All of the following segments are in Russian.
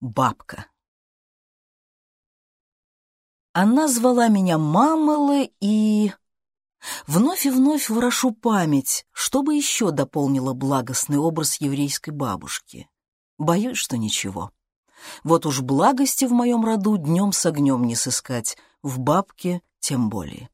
Бабка. Она звала меня Мамала и... Вновь и вновь ворошу память, чтобы еще дополнила благостный образ еврейской бабушки. Боюсь, что ничего. Вот уж благости в моем роду днем с огнем не сыскать, в бабке тем более.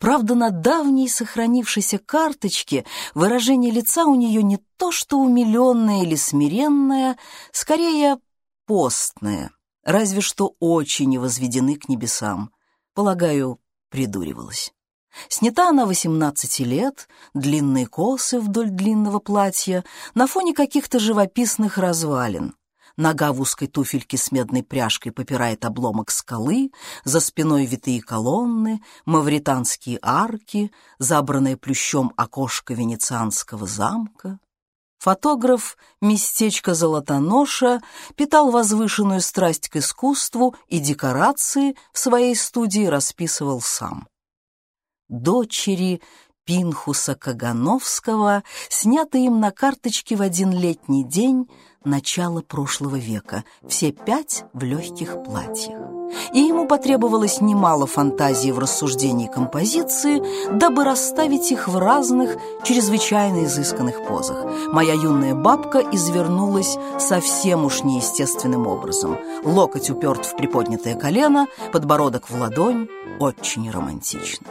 Правда, на давней сохранившейся карточке выражение лица у нее не то что умиленное или смиренное, скорее постное, разве что очи не возведены к небесам. Полагаю, придуривалась. Снята она 18 лет, длинные косы вдоль длинного платья, на фоне каких-то живописных развалин. Нога в узкой туфельке с медной пряжкой попирает обломок скалы, за спиной витые колонны, мавританские арки, забранное плющом окошко венецианского замка. Фотограф местечко Золотоноша питал возвышенную страсть к искусству и декорации в своей студии расписывал сам. Дочери Пинхуса Кагановского, снятые им на карточке в один летний день начала прошлого века, все пять в легких платьях. И ему потребовалось немало фантазии в рассуждении композиции, дабы расставить их в разных, чрезвычайно изысканных позах. Моя юная бабка извернулась совсем уж неестественным образом. Локоть уперт в приподнятое колено, подбородок в ладонь. Очень романтично.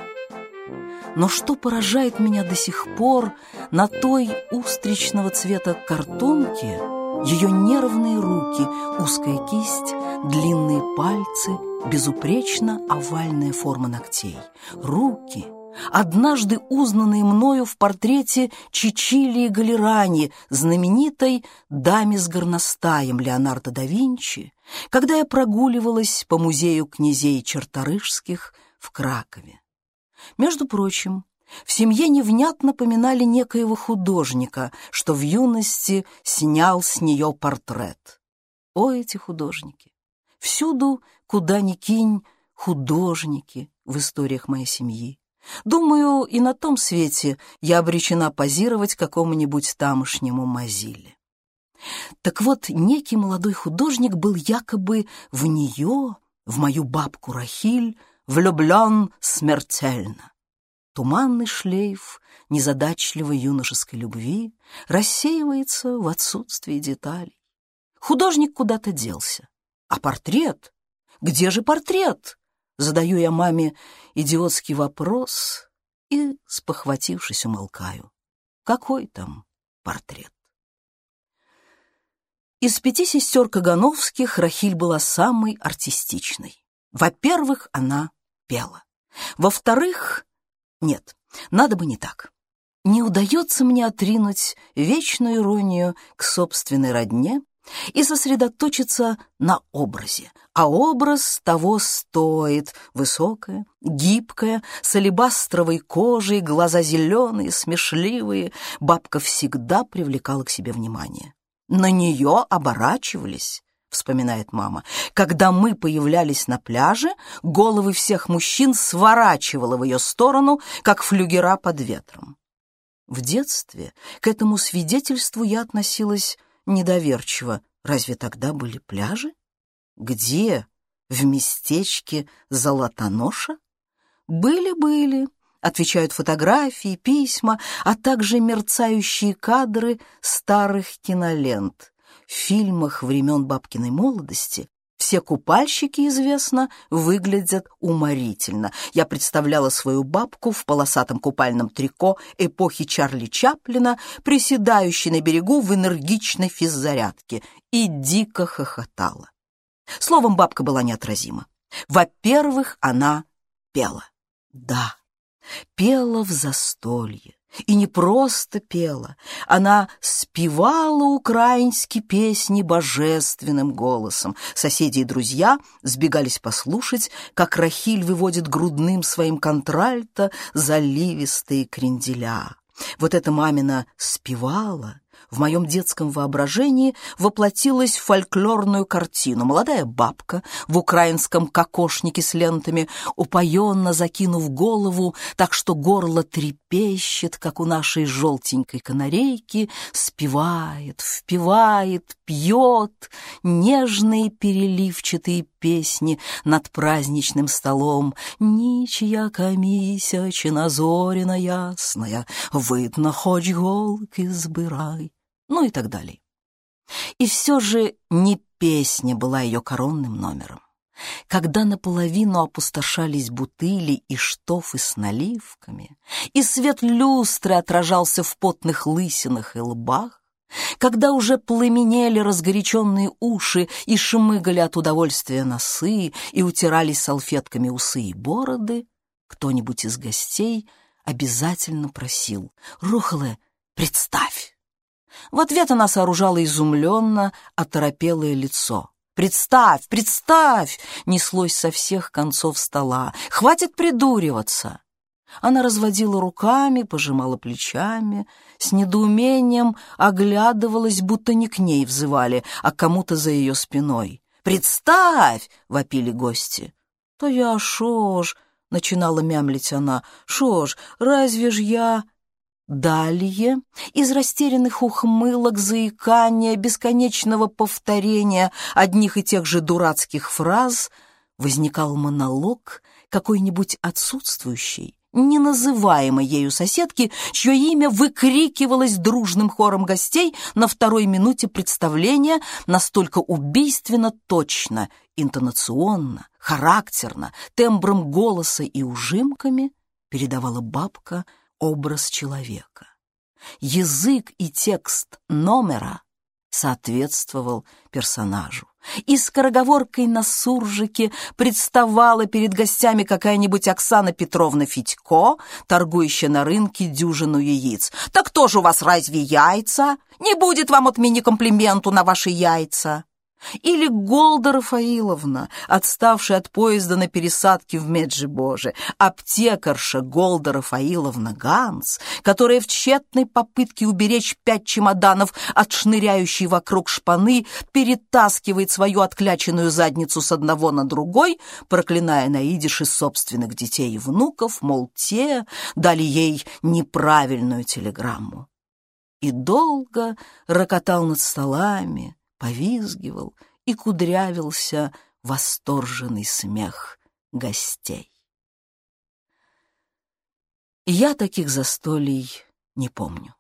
Но что поражает меня до сих пор на той устричного цвета картонке, ее нервные руки, узкая кисть, длинные пальцы, безупречно овальная форма ногтей. Руки, однажды узнанные мною в портрете Чичилии Галерани, знаменитой даме с горностаем Леонардо да Винчи, когда я прогуливалась по музею князей Черторышских в Кракове. Между прочим, в семье невнятно поминали некоего художника, что в юности снял с нее портрет. О, эти художники! Всюду, куда ни кинь, художники в историях моей семьи. Думаю, и на том свете я обречена позировать какому-нибудь тамошнему Мазиле. Так вот, некий молодой художник был якобы в нее, в мою бабку Рахиль, влюблен смертельно. Туманный шлейф незадачливой юношеской любви рассеивается в отсутствии деталей. Художник куда-то делся. А портрет? Где же портрет? Задаю я маме идиотский вопрос и, спохватившись, умолкаю. Какой там портрет? Из пяти сестер Кагановских Рахиль была самой артистичной. Во-первых, она пела. Во-вторых, нет, надо бы не так. Не удается мне отринуть вечную иронию к собственной родне и сосредоточиться на образе. А образ того стоит. Высокая, гибкая, с алебастровой кожей, глаза зеленые, смешливые. Бабка всегда привлекала к себе внимание. На нее оборачивались вспоминает мама. Когда мы появлялись на пляже, головы всех мужчин сворачивало в ее сторону, как флюгера под ветром. В детстве к этому свидетельству я относилась недоверчиво. Разве тогда были пляжи? Где? В местечке Золотоноша? Были-были, отвечают фотографии, письма, а также мерцающие кадры старых кинолент — в фильмах времен бабкиной молодости все купальщики, известно, выглядят уморительно. Я представляла свою бабку в полосатом купальном трико эпохи Чарли Чаплина, приседающей на берегу в энергичной физзарядке, и дико хохотала. Словом, бабка была неотразима. Во-первых, она пела. Да, пела в застолье. И не просто пела, она спевала украинские песни божественным голосом. Соседи и друзья сбегались послушать, как Рахиль выводит грудным своим контральто заливистые кренделя. Вот эта мамина спевала, в моем детском воображении воплотилась фольклорную картину. Молодая бабка в украинском кокошнике с лентами, упоенно закинув голову, так что горло трепещет, как у нашей желтенькой канарейки, спевает, впивает, пьет нежные переливчатые песни над праздничным столом. Ничья комісячина зорина ясная, видно, хоть голки збирай ну и так далее. И все же не песня была ее коронным номером. Когда наполовину опустошались бутыли и штофы с наливками, и свет люстры отражался в потных лысинах и лбах, когда уже пламенели разгоряченные уши и шмыгали от удовольствия носы и утирались салфетками усы и бороды, кто-нибудь из гостей обязательно просил «Рухле, представь!» В ответ она сооружала изумленно оторопелое лицо. «Представь, представь!» — неслось со всех концов стола. «Хватит придуриваться!» Она разводила руками, пожимала плечами, с недоумением оглядывалась, будто не к ней взывали, а кому-то за ее спиной. «Представь!» — вопили гости. «То я, шо ж!» — начинала мямлить она. «Шо ж, разве ж я...» Далее, из растерянных ухмылок, заикания, бесконечного повторения одних и тех же дурацких фраз возникал монолог какой-нибудь отсутствующей, неназываемой ею соседки, чье имя выкрикивалось дружным хором гостей на второй минуте представления настолько убийственно точно, интонационно, характерно, тембром голоса и ужимками передавала бабка – образ человека. Язык и текст номера соответствовал персонажу. И скороговоркой на суржике представала перед гостями какая-нибудь Оксана Петровна Федько, торгующая на рынке дюжину яиц. «Так кто же у вас разве яйца? Не будет вам от меня комплименту на ваши яйца!» Или Голда Рафаиловна, отставшая от поезда на пересадке в Меджибоже, аптекарша Голда Рафаиловна Ганс, которая в тщетной попытке уберечь пять чемоданов от шныряющей вокруг шпаны перетаскивает свою откляченную задницу с одного на другой, проклиная на идише собственных детей и внуков, мол, те дали ей неправильную телеграмму. И долго рокотал над столами, повизгивал и кудрявился восторженный смех гостей. Я таких застолий не помню.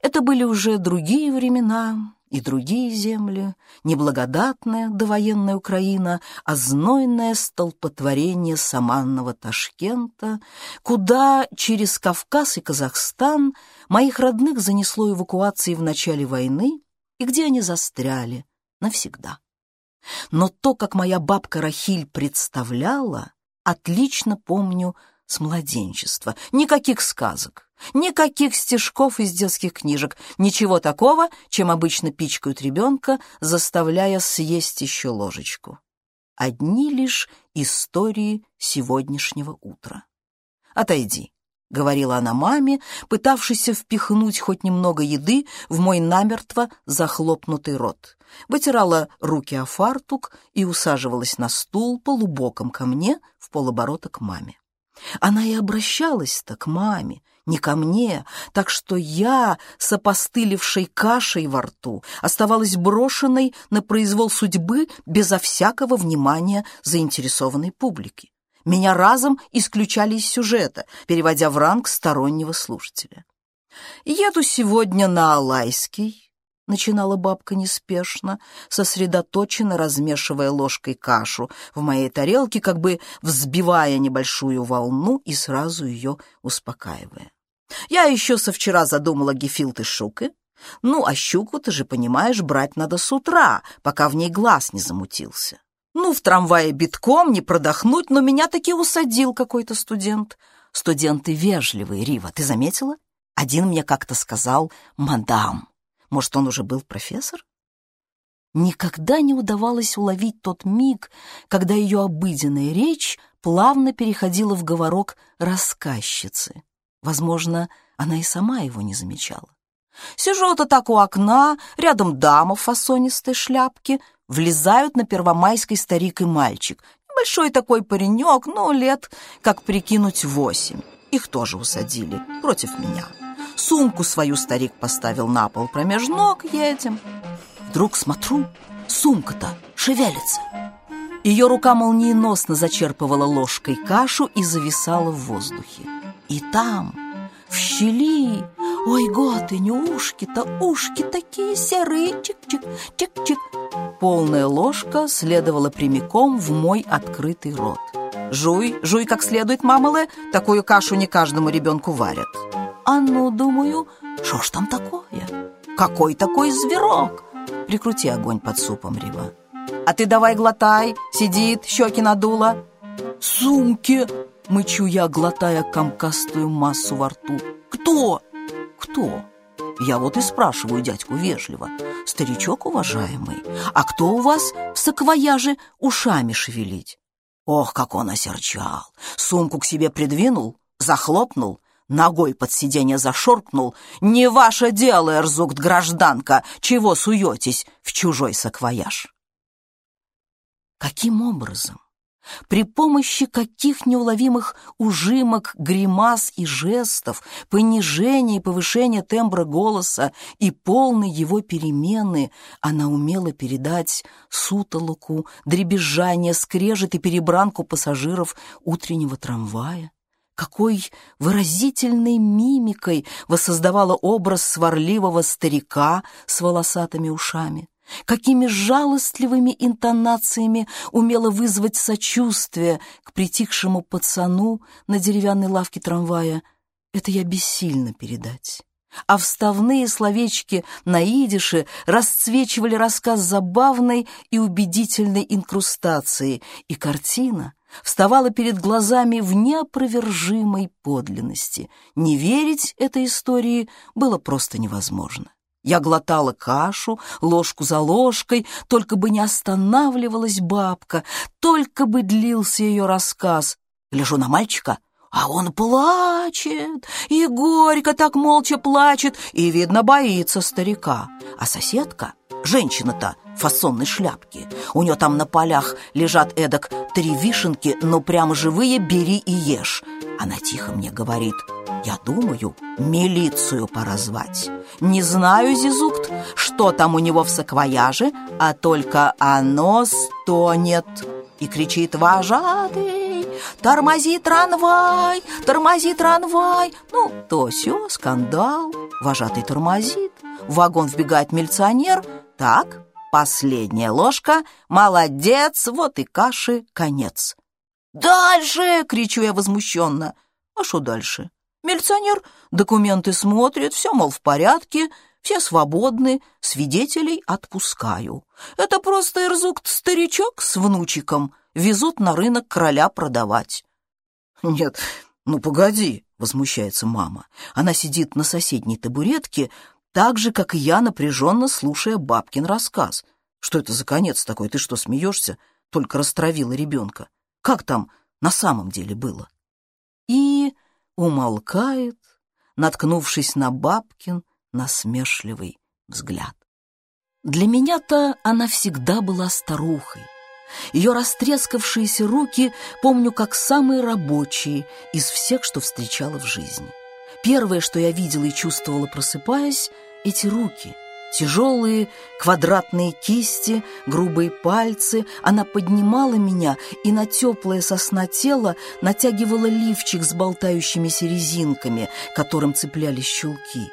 Это были уже другие времена и другие земли, неблагодатная довоенная Украина, а знойное столпотворение саманного Ташкента, куда через Кавказ и Казахстан моих родных занесло эвакуацией в начале войны и где они застряли навсегда. Но то, как моя бабка Рахиль представляла, отлично помню с младенчества. Никаких сказок, никаких стишков из детских книжек, ничего такого, чем обычно пичкают ребенка, заставляя съесть еще ложечку. Одни лишь истории сегодняшнего утра. Отойди, — говорила она маме, пытавшейся впихнуть хоть немного еды в мой намертво захлопнутый рот. Вытирала руки о фартук и усаживалась на стул полубоком ко мне в полоборота к маме. Она и обращалась-то к маме, не ко мне, так что я, с опостылевшей кашей во рту, оставалась брошенной на произвол судьбы безо всякого внимания заинтересованной публики. Меня разом исключали из сюжета, переводя в ранг стороннего слушателя. «Еду сегодня на Алайский», — начинала бабка неспешно, сосредоточенно размешивая ложкой кашу в моей тарелке, как бы взбивая небольшую волну и сразу ее успокаивая. «Я еще со вчера задумала гефилты шуки. Ну, а щуку, ты же понимаешь, брать надо с утра, пока в ней глаз не замутился. Ну, в трамвае битком, не продохнуть, но меня таки усадил какой-то студент. Студенты вежливые, Рива, ты заметила? Один мне как-то сказал «мадам». Может, он уже был профессор? Никогда не удавалось уловить тот миг, когда ее обыденная речь плавно переходила в говорок рассказчицы. Возможно, она и сама его не замечала. Сижу-то так у окна, рядом дама в фасонистой шляпке, влезают на первомайской старик и мальчик. Большой такой паренек, ну, лет, как прикинуть, восемь. Их тоже усадили, против меня. Сумку свою старик поставил на пол промеж ног, едем. Вдруг смотрю, сумка-то шевелится. Ее рука молниеносно зачерпывала ложкой кашу и зависала в воздухе. И там, в щели, ой, готыни, ушки-то, ушки такие серые, чик-чик, чик-чик. Полная ложка следовала прямиком в мой открытый рот. Жуй, жуй как следует, мамале, такую кашу не каждому ребенку варят. А ну, думаю, что ж там такое? Какой такой зверок? Прикрути огонь под супом, Рива. А ты давай глотай, сидит, щеки надула. Сумки, мычу я, глотая комкастую массу во рту. Кто? Кто? Я вот и спрашиваю дядьку вежливо. Старичок уважаемый, а кто у вас в саквояже ушами шевелить? Ох, как он осерчал! Сумку к себе придвинул, захлопнул, ногой под сиденье зашоркнул. «Не ваше дело, Эрзукт, гражданка, чего суетесь в чужой саквояж?» Каким образом? При помощи каких неуловимых ужимок, гримас и жестов, понижения и повышения тембра голоса и полной его перемены она умела передать сутолоку, дребезжание, скрежет и перебранку пассажиров утреннего трамвая? Какой выразительной мимикой воссоздавала образ сварливого старика с волосатыми ушами? Какими жалостливыми интонациями умела вызвать сочувствие к притихшему пацану на деревянной лавке трамвая, это я бессильно передать. А вставные словечки на идише расцвечивали рассказ забавной и убедительной инкрустацией, и картина вставала перед глазами в неопровержимой подлинности. Не верить этой истории было просто невозможно. Я глотала кашу, ложку за ложкой, только бы не останавливалась бабка, только бы длился ее рассказ. Гляжу на мальчика, а он плачет, и горько так молча плачет, и, видно, боится старика. А соседка, женщина-то фасонной шляпке, у нее там на полях лежат эдак три вишенки, но прямо живые бери и ешь. Она тихо мне говорит — я думаю, милицию пора звать. Не знаю, Зизукт, что там у него в саквояже, а только оно стонет и кричит «Вожатый! Тормози трамвай! Тормози трамвай!» Ну, то все, скандал. Вожатый тормозит. В вагон вбегает милиционер. Так, последняя ложка. Молодец, вот и каши конец. «Дальше!» — кричу я возмущенно. «А что дальше?» Милиционер документы смотрит, все, мол, в порядке, все свободны, свидетелей отпускаю. Это просто Ирзукт-старичок с внучиком везут на рынок короля продавать. Нет, ну погоди, возмущается мама. Она сидит на соседней табуретке, так же, как и я, напряженно слушая бабкин рассказ. Что это за конец такой? Ты что, смеешься? Только растравила ребенка. Как там на самом деле было? И умолкает, наткнувшись на бабкин насмешливый взгляд. Для меня-то она всегда была старухой. Ее растрескавшиеся руки помню как самые рабочие из всех, что встречала в жизни. Первое, что я видела и чувствовала, просыпаясь, эти руки — Тяжелые квадратные кисти, грубые пальцы. Она поднимала меня и на теплое сосна тело натягивала лифчик с болтающимися резинками, которым цеплялись щелки.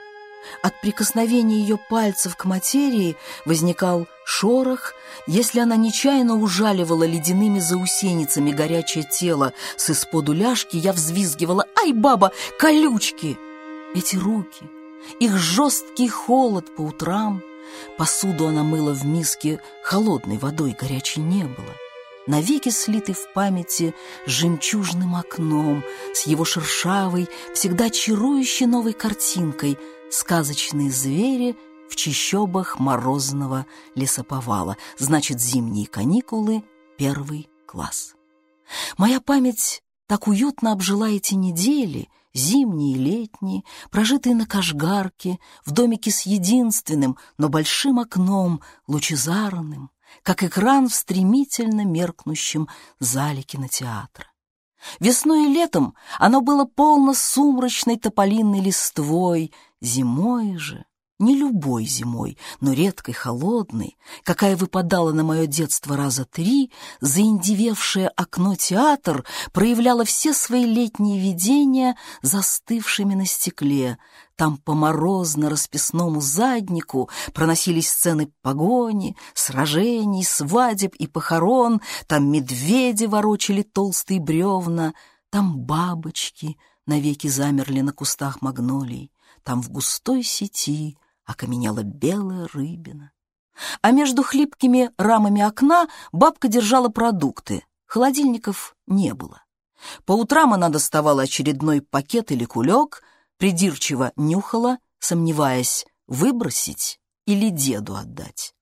От прикосновения ее пальцев к материи возникал шорох, если она нечаянно ужаливала ледяными заусеницами горячее тело с исподу ляжки, я взвизгивала «Ай, баба, колючки!» Эти руки — их жесткий холод по утрам. Посуду она мыла в миске, холодной водой горячей не было. Навеки слиты в памяти жемчужным окном с его шершавой, всегда чарующей новой картинкой сказочные звери в чищобах морозного лесоповала. Значит, зимние каникулы — первый класс. Моя память так уютно обжила эти недели — зимние и летние, прожитые на Кашгарке, в домике с единственным, но большим окном, лучезарным, как экран в стремительно меркнущем зале кинотеатра. Весной и летом оно было полно сумрачной тополинной листвой, зимой же не любой зимой, но редкой, холодной, какая выпадала на мое детство раза три, заиндевевшее окно театр проявляло все свои летние видения застывшими на стекле. Там по морозно-расписному заднику проносились сцены погони, сражений, свадеб и похорон, там медведи ворочали толстые бревна, там бабочки навеки замерли на кустах магнолий, там в густой сети — окаменела белая рыбина. А между хлипкими рамами окна бабка держала продукты, холодильников не было. По утрам она доставала очередной пакет или кулек, придирчиво нюхала, сомневаясь, выбросить или деду отдать.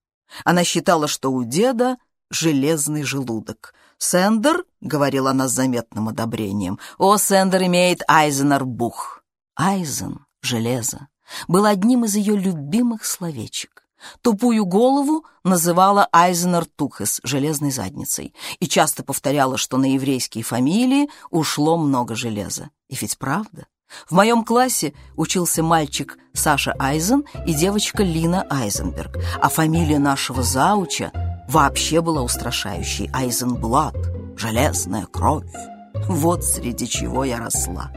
Она считала, что у деда железный желудок. «Сендер», — говорила она с заметным одобрением, — «о, Сендер имеет Айзенер-бух». Айзен — железо был одним из ее любимых словечек. Тупую голову называла Айзенер Тухес железной задницей и часто повторяла, что на еврейские фамилии ушло много железа. И ведь правда. В моем классе учился мальчик Саша Айзен и девочка Лина Айзенберг, а фамилия нашего зауча вообще была устрашающей Айзенблат, железная кровь. Вот среди чего я росла.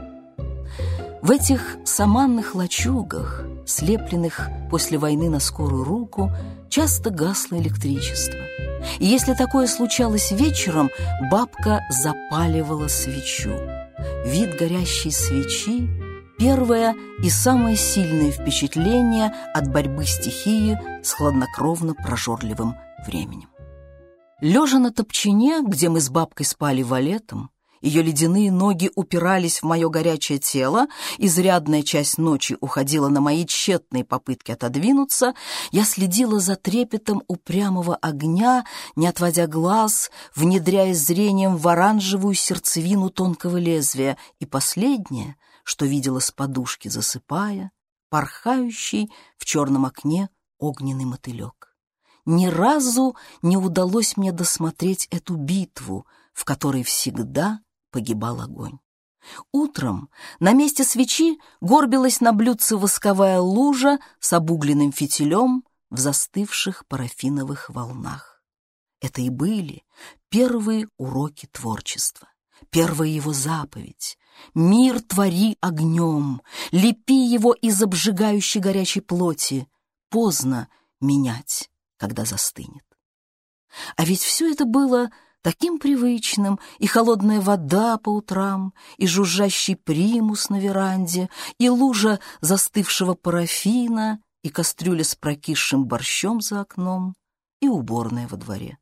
В этих саманных лачугах, слепленных после войны на скорую руку, часто гасло электричество. И если такое случалось вечером, бабка запаливала свечу. Вид горящей свечи — первое и самое сильное впечатление от борьбы стихии с хладнокровно прожорливым временем. Лежа на топчине, где мы с бабкой спали валетом, ее ледяные ноги упирались в мое горячее тело, изрядная часть ночи уходила на мои тщетные попытки отодвинуться. Я следила за трепетом упрямого огня, не отводя глаз, внедряя зрением в оранжевую сердцевину тонкого лезвия. И последнее, что видела с подушки, засыпая, порхающий в черном окне огненный мотылек. Ни разу не удалось мне досмотреть эту битву, в которой всегда погибал огонь. Утром на месте свечи горбилась на блюдце восковая лужа с обугленным фитилем в застывших парафиновых волнах. Это и были первые уроки творчества, первая его заповедь. «Мир твори огнем, лепи его из обжигающей горячей плоти, поздно менять, когда застынет». А ведь все это было таким привычным, и холодная вода по утрам, и жужжащий примус на веранде, и лужа застывшего парафина, и кастрюля с прокисшим борщом за окном, и уборная во дворе.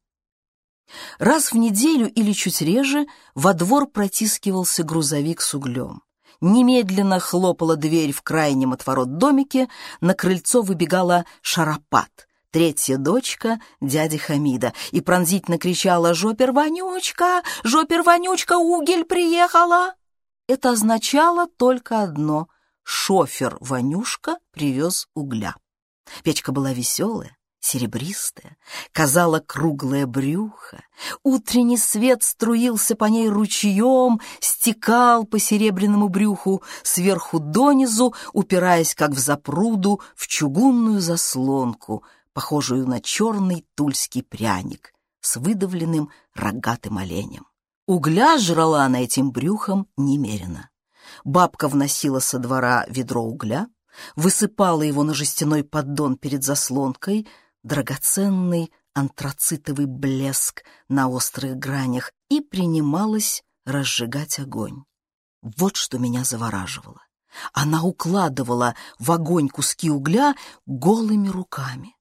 Раз в неделю или чуть реже во двор протискивался грузовик с углем. Немедленно хлопала дверь в крайнем отворот домике, на крыльцо выбегала шарапат — третья дочка дяди Хамида, и пронзительно кричала «Жопер Вонючка! Жопер Вонючка! Угель приехала!» Это означало только одно — шофер Вонюшка привез угля. Печка была веселая, серебристая, казала круглое брюхо. Утренний свет струился по ней ручьем, стекал по серебряному брюху сверху донизу, упираясь, как в запруду, в чугунную заслонку — похожую на черный тульский пряник с выдавленным рогатым оленем. Угля жрала она этим брюхом немерено. Бабка вносила со двора ведро угля, высыпала его на жестяной поддон перед заслонкой, драгоценный антрацитовый блеск на острых гранях и принималась разжигать огонь. Вот что меня завораживало. Она укладывала в огонь куски угля голыми руками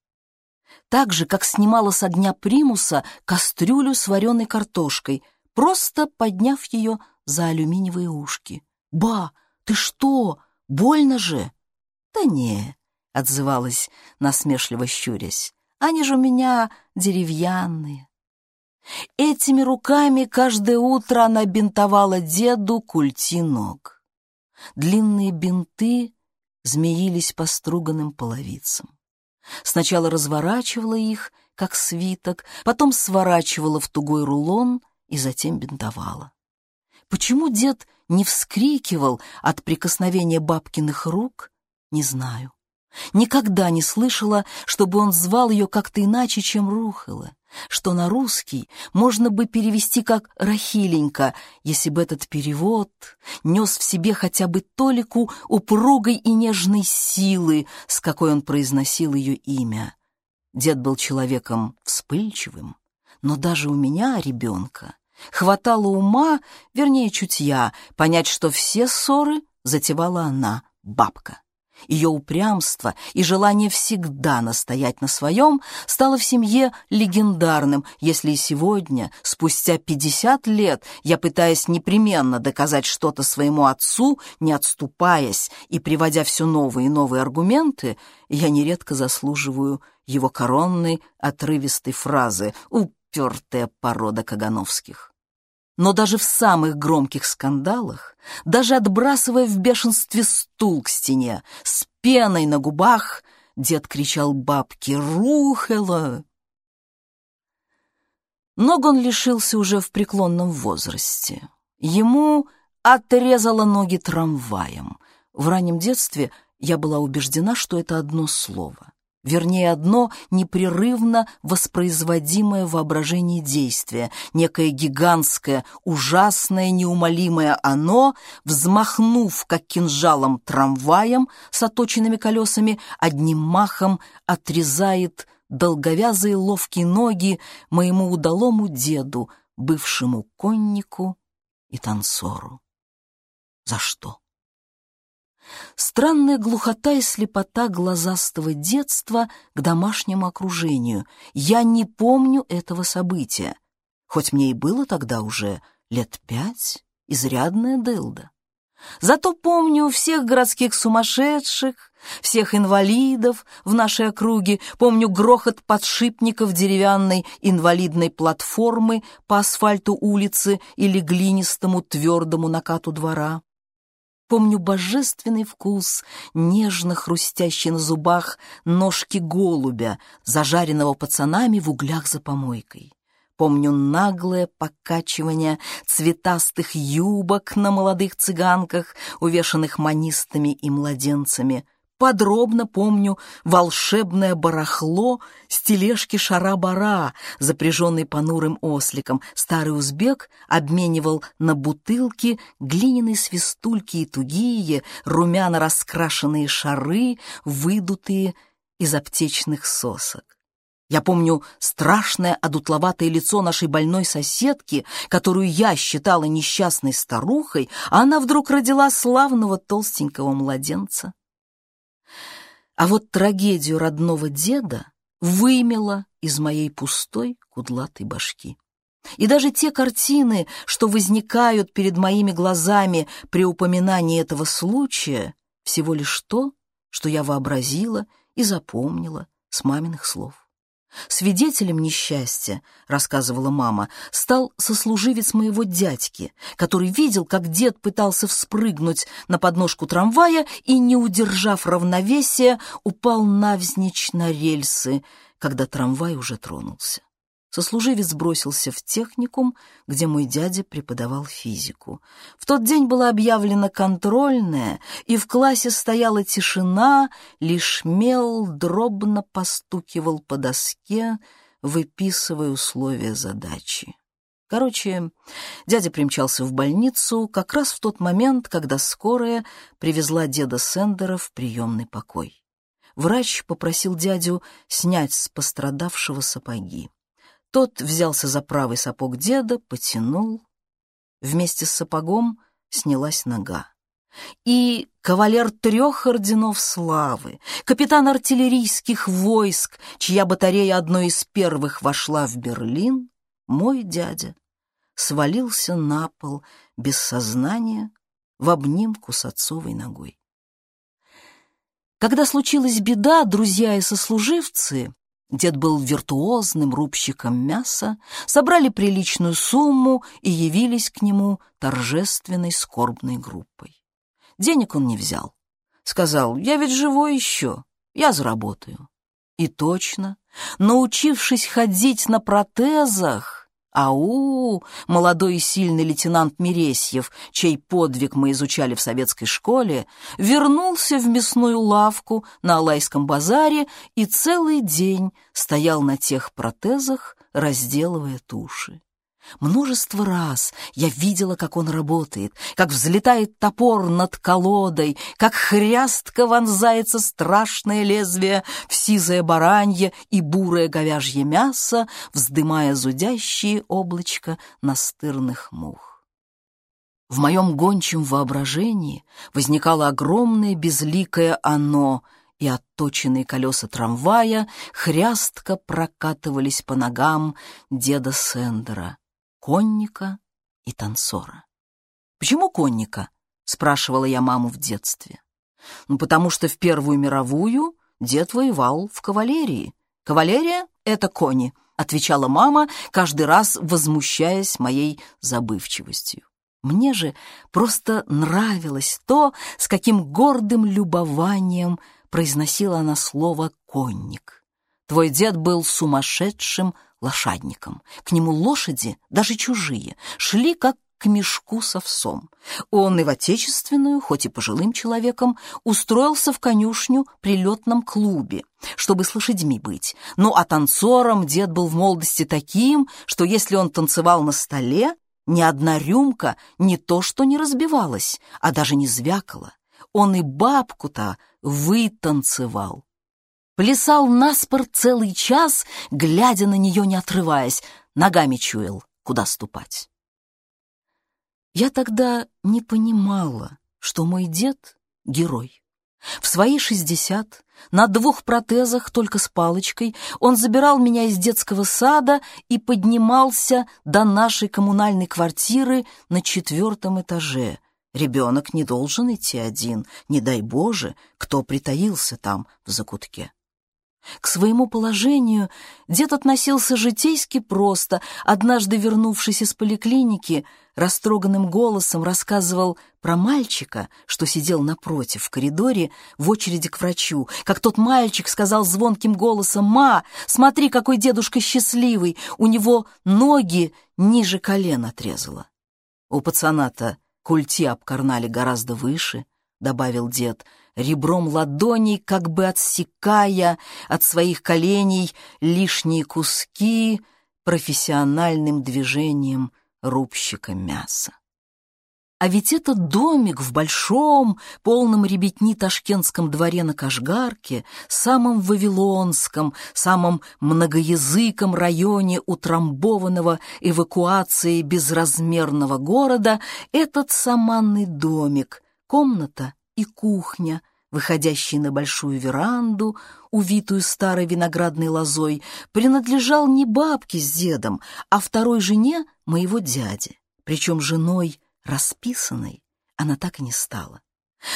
так же, как снимала с огня примуса кастрюлю с вареной картошкой, просто подняв ее за алюминиевые ушки. «Ба, ты что? Больно же?» «Да не», — отзывалась, насмешливо щурясь, «они же у меня деревянные». Этими руками каждое утро она бинтовала деду культи ног. Длинные бинты змеились по струганным половицам. Сначала разворачивала их, как свиток, потом сворачивала в тугой рулон и затем бинтовала. Почему дед не вскрикивал от прикосновения бабкиных рук, не знаю. Никогда не слышала, чтобы он звал ее как-то иначе, чем Рухала, что на русский можно бы перевести как «рахиленька», если бы этот перевод нес в себе хотя бы толику упругой и нежной силы, с какой он произносил ее имя. Дед был человеком вспыльчивым, но даже у меня, ребенка, хватало ума, вернее, чутья, понять, что все ссоры затевала она, бабка. Ее упрямство и желание всегда настоять на своем стало в семье легендарным, если и сегодня, спустя пятьдесят лет, я пытаясь непременно доказать что-то своему отцу, не отступаясь и приводя все новые и новые аргументы, я нередко заслуживаю его коронной отрывистой фразы «упертая порода Кагановских». Но даже в самых громких скандалах, даже отбрасывая в бешенстве стул к стене, с пеной на губах, дед кричал бабке «Рухела!». Ног он лишился уже в преклонном возрасте. Ему отрезало ноги трамваем. В раннем детстве я была убеждена, что это одно слово вернее, одно непрерывно воспроизводимое воображение действия, некое гигантское, ужасное, неумолимое оно, взмахнув, как кинжалом, трамваем с оточенными колесами, одним махом отрезает долговязые ловкие ноги моему удалому деду, бывшему коннику и танцору. За что? Странная глухота и слепота глазастого детства к домашнему окружению. Я не помню этого события, хоть мне и было тогда уже лет пять, изрядная дылда. Зато помню всех городских сумасшедших, всех инвалидов в нашей округе, помню грохот подшипников деревянной инвалидной платформы по асфальту улицы или глинистому твердому накату двора. Помню божественный вкус, нежно хрустящий на зубах ножки голубя, зажаренного пацанами в углях за помойкой. Помню наглое покачивание цветастых юбок на молодых цыганках, увешанных манистами и младенцами — Подробно помню волшебное барахло с тележки шара-бара, запряженной понурым осликом. Старый узбек обменивал на бутылки глиняные свистульки и тугие, румяно раскрашенные шары, выдутые из аптечных сосок. Я помню страшное одутловатое лицо нашей больной соседки, которую я считала несчастной старухой, а она вдруг родила славного толстенького младенца. А вот трагедию родного деда вымела из моей пустой кудлатой башки. И даже те картины, что возникают перед моими глазами при упоминании этого случая, всего лишь то, что я вообразила и запомнила с маминых слов. Свидетелем несчастья, рассказывала мама, стал сослуживец моего дядьки, который видел, как дед пытался вспрыгнуть на подножку трамвая и, не удержав равновесия, упал навзничь на рельсы, когда трамвай уже тронулся. Сослуживец бросился в техникум, где мой дядя преподавал физику. В тот день была объявлена контрольная, и в классе стояла тишина, лишь мел дробно постукивал по доске, выписывая условия задачи. Короче, дядя примчался в больницу как раз в тот момент, когда скорая привезла деда Сендера в приемный покой. Врач попросил дядю снять с пострадавшего сапоги. Тот взялся за правый сапог деда, потянул. Вместе с сапогом снялась нога. И кавалер трех орденов славы, капитан артиллерийских войск, чья батарея одной из первых вошла в Берлин, мой дядя, свалился на пол без сознания в обнимку с отцовой ногой. Когда случилась беда, друзья и сослуживцы Дед был виртуозным рубщиком мяса, собрали приличную сумму и явились к нему торжественной скорбной группой. Денег он не взял. Сказал, я ведь живой еще, я заработаю. И точно, научившись ходить на протезах, Ау, молодой и сильный лейтенант Мересьев, чей подвиг мы изучали в советской школе, вернулся в мясную лавку на Алайском базаре и целый день стоял на тех протезах, разделывая туши. Множество раз я видела, как он работает, как взлетает топор над колодой, как хрястко вонзается страшное лезвие в сизое баранье и бурое говяжье мясо, вздымая зудящие облачко настырных мух. В моем гончем воображении возникало огромное безликое оно, и отточенные колеса трамвая хрястко прокатывались по ногам деда Сендера конника и танцора. «Почему конника?» — спрашивала я маму в детстве. «Ну, потому что в Первую мировую дед воевал в кавалерии. Кавалерия — это кони», — отвечала мама, каждый раз возмущаясь моей забывчивостью. Мне же просто нравилось то, с каким гордым любованием произносила она слово «конник». Твой дед был сумасшедшим лошадником. К нему лошади, даже чужие, шли как к мешку с овсом. Он и в отечественную, хоть и пожилым человеком, устроился в конюшню при летном клубе, чтобы с лошадьми быть. Ну, а танцором дед был в молодости таким, что если он танцевал на столе, ни одна рюмка не то что не разбивалась, а даже не звякала. Он и бабку-то вытанцевал. Плясал наспор целый час, глядя на нее, не отрываясь, ногами чуял, куда ступать. Я тогда не понимала, что мой дед — герой. В свои шестьдесят, на двух протезах, только с палочкой, он забирал меня из детского сада и поднимался до нашей коммунальной квартиры на четвертом этаже. Ребенок не должен идти один, не дай Боже, кто притаился там в закутке. К своему положению дед относился житейски просто. Однажды, вернувшись из поликлиники, растроганным голосом рассказывал про мальчика, что сидел напротив в коридоре в очереди к врачу. Как тот мальчик сказал звонким голосом, «Ма, смотри, какой дедушка счастливый, у него ноги ниже колен отрезало». У пацана-то культи обкарнали гораздо выше, добавил дед, — ребром ладоней, как бы отсекая от своих коленей лишние куски профессиональным движением рубщика мяса. А ведь этот домик в большом, полном ребятни ташкентском дворе на Кашгарке, самом вавилонском, самом многоязыком районе утрамбованного эвакуацией безразмерного города, этот саманный домик, комната и кухня, выходящий на большую веранду, увитую старой виноградной лозой, принадлежал не бабке с дедом, а второй жене моего дяди, причем женой расписанной она так и не стала.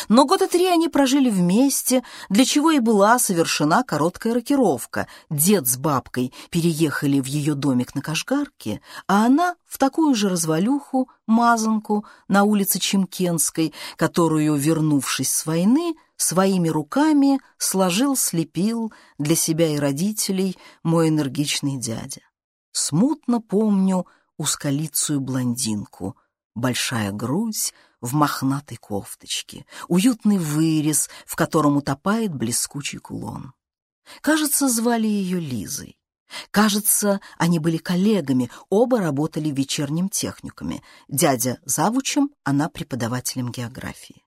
Но года три они прожили вместе, для чего и была совершена короткая рокировка. Дед с бабкой переехали в ее домик на Кашгарке, а она в такую же развалюху, мазанку на улице Чемкенской, которую, вернувшись с войны, своими руками сложил, слепил для себя и родителей мой энергичный дядя. Смутно помню узколицую блондинку, большая грудь, в мохнатой кофточке, уютный вырез, в котором утопает блескучий кулон. Кажется, звали ее Лизой. Кажется, они были коллегами, оба работали в вечернем техникуме. Дядя завучем, она преподавателем географии.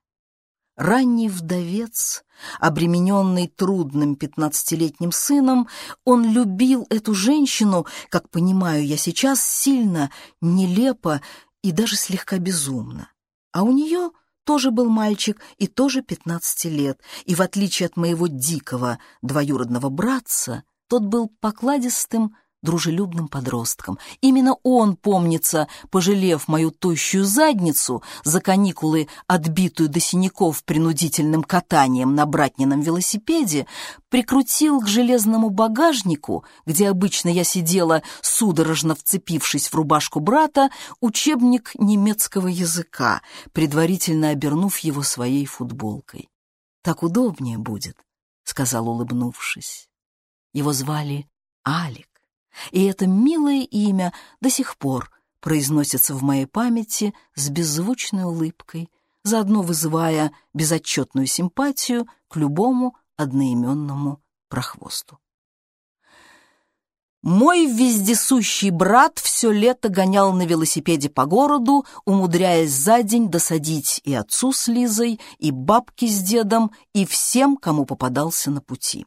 Ранний вдовец, обремененный трудным пятнадцатилетним сыном, он любил эту женщину, как понимаю я сейчас, сильно, нелепо и даже слегка безумно. А у нее тоже был мальчик и тоже 15 лет, и в отличие от моего дикого двоюродного братца, тот был покладистым, дружелюбным подростком. Именно он, помнится, пожалев мою тощую задницу за каникулы, отбитую до синяков принудительным катанием на братнином велосипеде, прикрутил к железному багажнику, где обычно я сидела, судорожно вцепившись в рубашку брата, учебник немецкого языка, предварительно обернув его своей футболкой. «Так удобнее будет», — сказал, улыбнувшись. Его звали Алик, и это милое имя до сих пор произносится в моей памяти с беззвучной улыбкой, заодно вызывая безотчетную симпатию к любому одноименному прохвосту. Мой вездесущий брат все лето гонял на велосипеде по городу, умудряясь за день досадить и отцу с Лизой, и бабке с дедом, и всем, кому попадался на пути.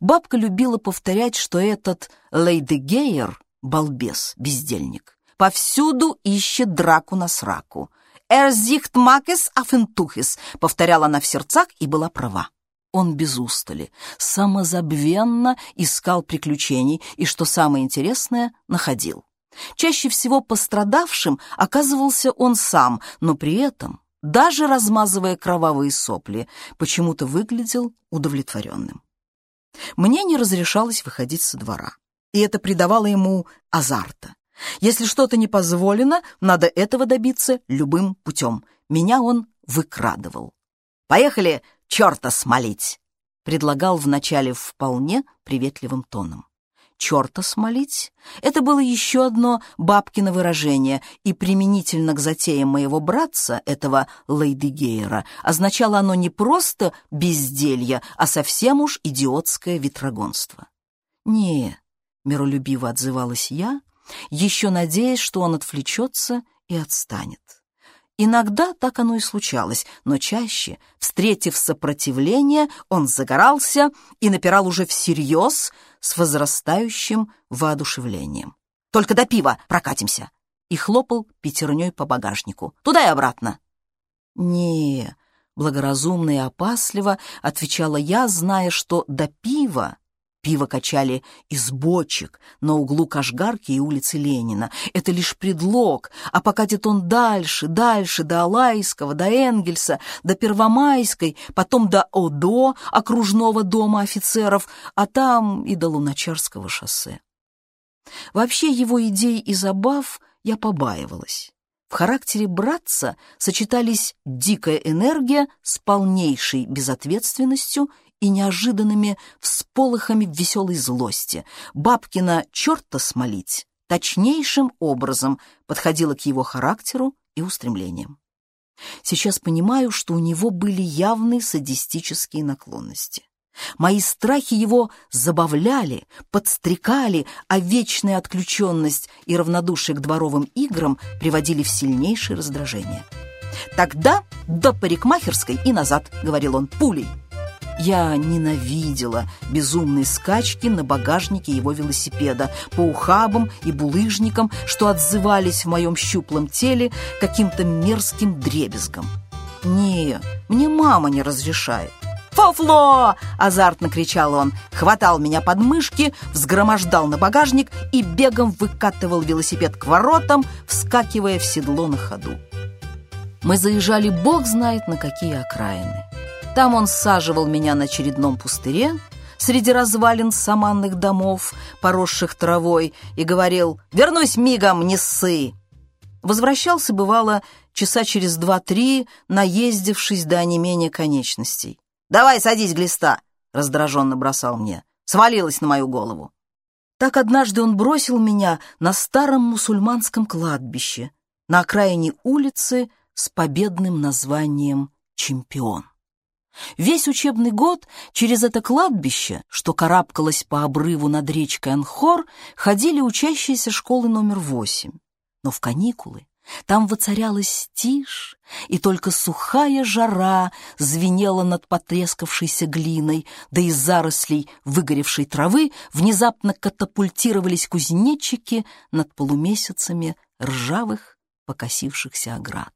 Бабка любила повторять, что этот Лейди Гейер, балбес, бездельник, повсюду ищет драку на сраку. «Эрзихт макес афентухис», — повторяла она в сердцах и была права. Он без устали, самозабвенно искал приключений и, что самое интересное, находил. Чаще всего пострадавшим оказывался он сам, но при этом, даже размазывая кровавые сопли, почему-то выглядел удовлетворенным. Мне не разрешалось выходить со двора, и это придавало ему азарта. Если что-то не позволено, надо этого добиться любым путем. Меня он выкрадывал. «Поехали черта смолить!» предлагал вначале вполне приветливым тоном. «Черта смолить» — это было еще одно бабкино выражение, и применительно к затеям моего братца, этого Лейди Гейера, означало оно не просто безделье, а совсем уж идиотское ветрогонство. «Не», — миролюбиво отзывалась я, еще надеясь, что он отвлечется и отстанет. Иногда так оно и случалось, но чаще, встретив сопротивление, он загорался и напирал уже всерьез с возрастающим воодушевлением. «Только до пива прокатимся!» и хлопал пятерней по багажнику. «Туда и обратно!» «Не», — благоразумно и опасливо отвечала я, зная, что до пива Пиво качали из бочек на углу Кашгарки и улицы Ленина. Это лишь предлог, а покатит он дальше, дальше, до Алайского, до Энгельса, до Первомайской, потом до ОДО, окружного дома офицеров, а там и до Луначарского шоссе. Вообще его идей и забав я побаивалась. В характере братца сочетались дикая энергия с полнейшей безответственностью и неожиданными всполохами веселой злости. Бабкина черта смолить точнейшим образом подходила к его характеру и устремлениям. Сейчас понимаю, что у него были явные садистические наклонности. Мои страхи его забавляли, подстрекали, а вечная отключенность и равнодушие к дворовым играм приводили в сильнейшее раздражение. «Тогда до парикмахерской и назад», — говорил он, — «пулей». Я ненавидела безумные скачки на багажнике его велосипеда по ухабам и булыжникам, что отзывались в моем щуплом теле каким-то мерзким дребезгом. «Не, мне мама не разрешает». «Фофло!» — азартно кричал он, хватал меня под мышки, взгромождал на багажник и бегом выкатывал велосипед к воротам, вскакивая в седло на ходу. Мы заезжали бог знает на какие окраины. Там он саживал меня на очередном пустыре среди развалин саманных домов, поросших травой, и говорил «Вернусь мигом, не ссы!» Возвращался, бывало, часа через два-три, наездившись до онемения конечностей. «Давай, садись, глиста!» — раздраженно бросал мне. «Свалилась на мою голову!» Так однажды он бросил меня на старом мусульманском кладбище, на окраине улицы с победным названием «Чемпион». Весь учебный год через это кладбище, что карабкалось по обрыву над речкой Анхор, ходили учащиеся школы номер восемь. Но в каникулы там воцарялась тишь, и только сухая жара звенела над потрескавшейся глиной, да из зарослей выгоревшей травы внезапно катапультировались кузнечики над полумесяцами ржавых покосившихся оград.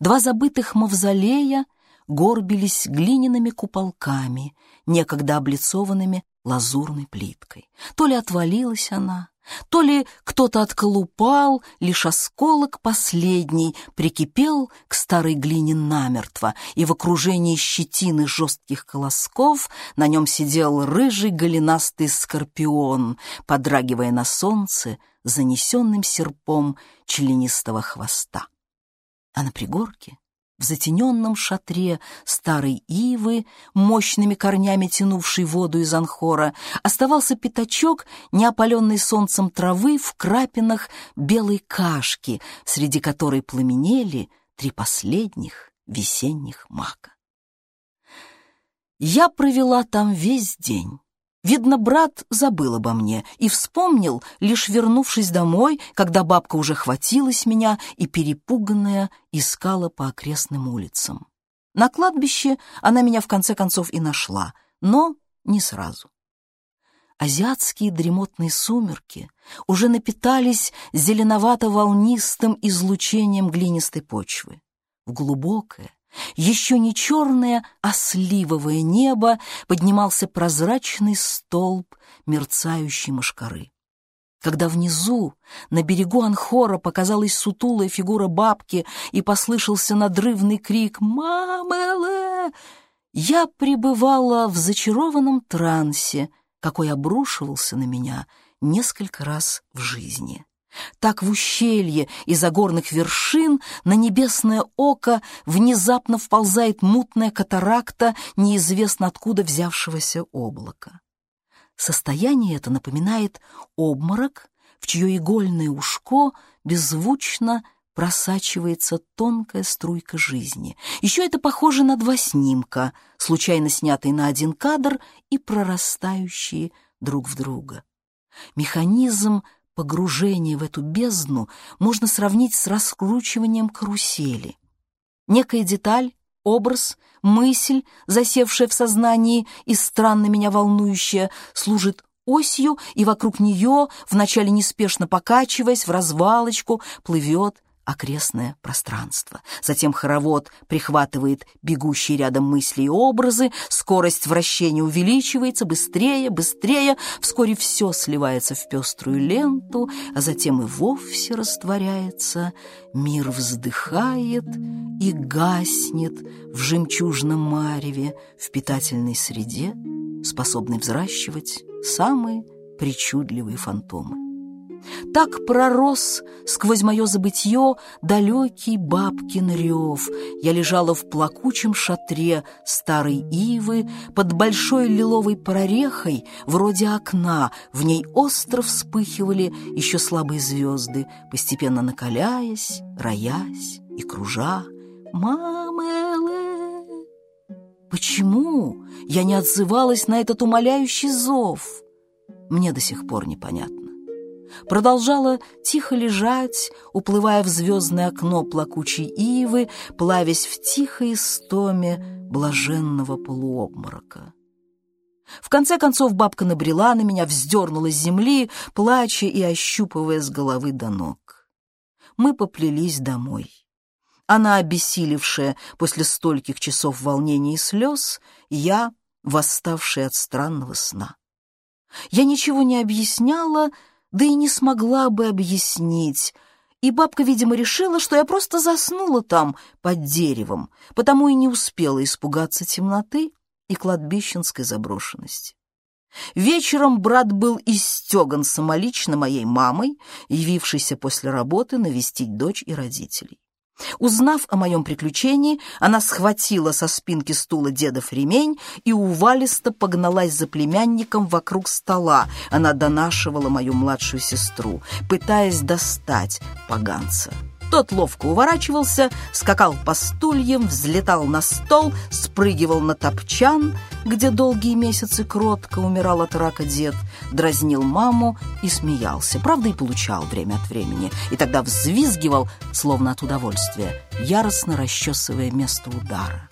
Два забытых мавзолея — горбились глиняными куполками, некогда облицованными лазурной плиткой. То ли отвалилась она, то ли кто-то отколупал, лишь осколок последний прикипел к старой глине намертво, и в окружении щетины жестких колосков на нем сидел рыжий голенастый скорпион, подрагивая на солнце занесенным серпом членистого хвоста. А на пригорке в затененном шатре старой ивы, мощными корнями тянувшей воду из анхора, оставался пятачок, неопаленный солнцем травы в крапинах белой кашки, среди которой пламенели три последних весенних мака. Я провела там весь день. Видно, брат забыл обо мне и вспомнил, лишь вернувшись домой, когда бабка уже хватилась меня и, перепуганная, искала по окрестным улицам. На кладбище она меня в конце концов и нашла, но не сразу. Азиатские дремотные сумерки уже напитались зеленовато-волнистым излучением глинистой почвы. В глубокое, еще не черное, а сливовое небо поднимался прозрачный столб мерцающей мошкары. Когда внизу, на берегу Анхора, показалась сутулая фигура бабки и послышался надрывный крик «Мамеле!», я пребывала в зачарованном трансе, какой обрушивался на меня несколько раз в жизни. Так в ущелье из-за горных вершин на небесное око внезапно вползает мутная катаракта неизвестно откуда взявшегося облака. Состояние это напоминает обморок, в чье игольное ушко беззвучно просачивается тонкая струйка жизни. Еще это похоже на два снимка, случайно снятые на один кадр и прорастающие друг в друга. Механизм Погружение в эту бездну можно сравнить с раскручиванием карусели. Некая деталь, образ, мысль, засевшая в сознании и странно меня волнующая, служит осью, и вокруг нее, вначале неспешно покачиваясь, в развалочку плывет окрестное пространство. Затем хоровод прихватывает бегущие рядом мысли и образы, скорость вращения увеличивается быстрее, быстрее, вскоре все сливается в пеструю ленту, а затем и вовсе растворяется, мир вздыхает и гаснет в жемчужном мареве, в питательной среде, способной взращивать самые причудливые фантомы. Так пророс сквозь мое забытье далекий бабкин рев. Я лежала в плакучем шатре старой ивы под большой лиловой прорехой, вроде окна. В ней остро вспыхивали еще слабые звезды, постепенно накаляясь, роясь и кружа. «Мамеле!» Почему я не отзывалась на этот умоляющий зов? Мне до сих пор непонятно продолжала тихо лежать, уплывая в звездное окно плакучей ивы, плавясь в тихой истоме блаженного полуобморока. В конце концов бабка набрела на меня, вздернула с земли, плача и ощупывая с головы до ног. Мы поплелись домой. Она, обессилевшая после стольких часов волнений и слез, я, восставшая от странного сна. Я ничего не объясняла, да и не смогла бы объяснить. И бабка, видимо, решила, что я просто заснула там, под деревом, потому и не успела испугаться темноты и кладбищенской заброшенности. Вечером брат был истеган самолично моей мамой, явившейся после работы навестить дочь и родителей. Узнав о моем приключении, она схватила со спинки стула дедов ремень и увалисто погналась за племянником вокруг стола. Она донашивала мою младшую сестру, пытаясь достать поганца. Тот ловко уворачивался, скакал по стульям, взлетал на стол, спрыгивал на топчан, где долгие месяцы кротко умирал от рака дед, дразнил маму и смеялся. Правда, и получал время от времени. И тогда взвизгивал, словно от удовольствия, яростно расчесывая место удара.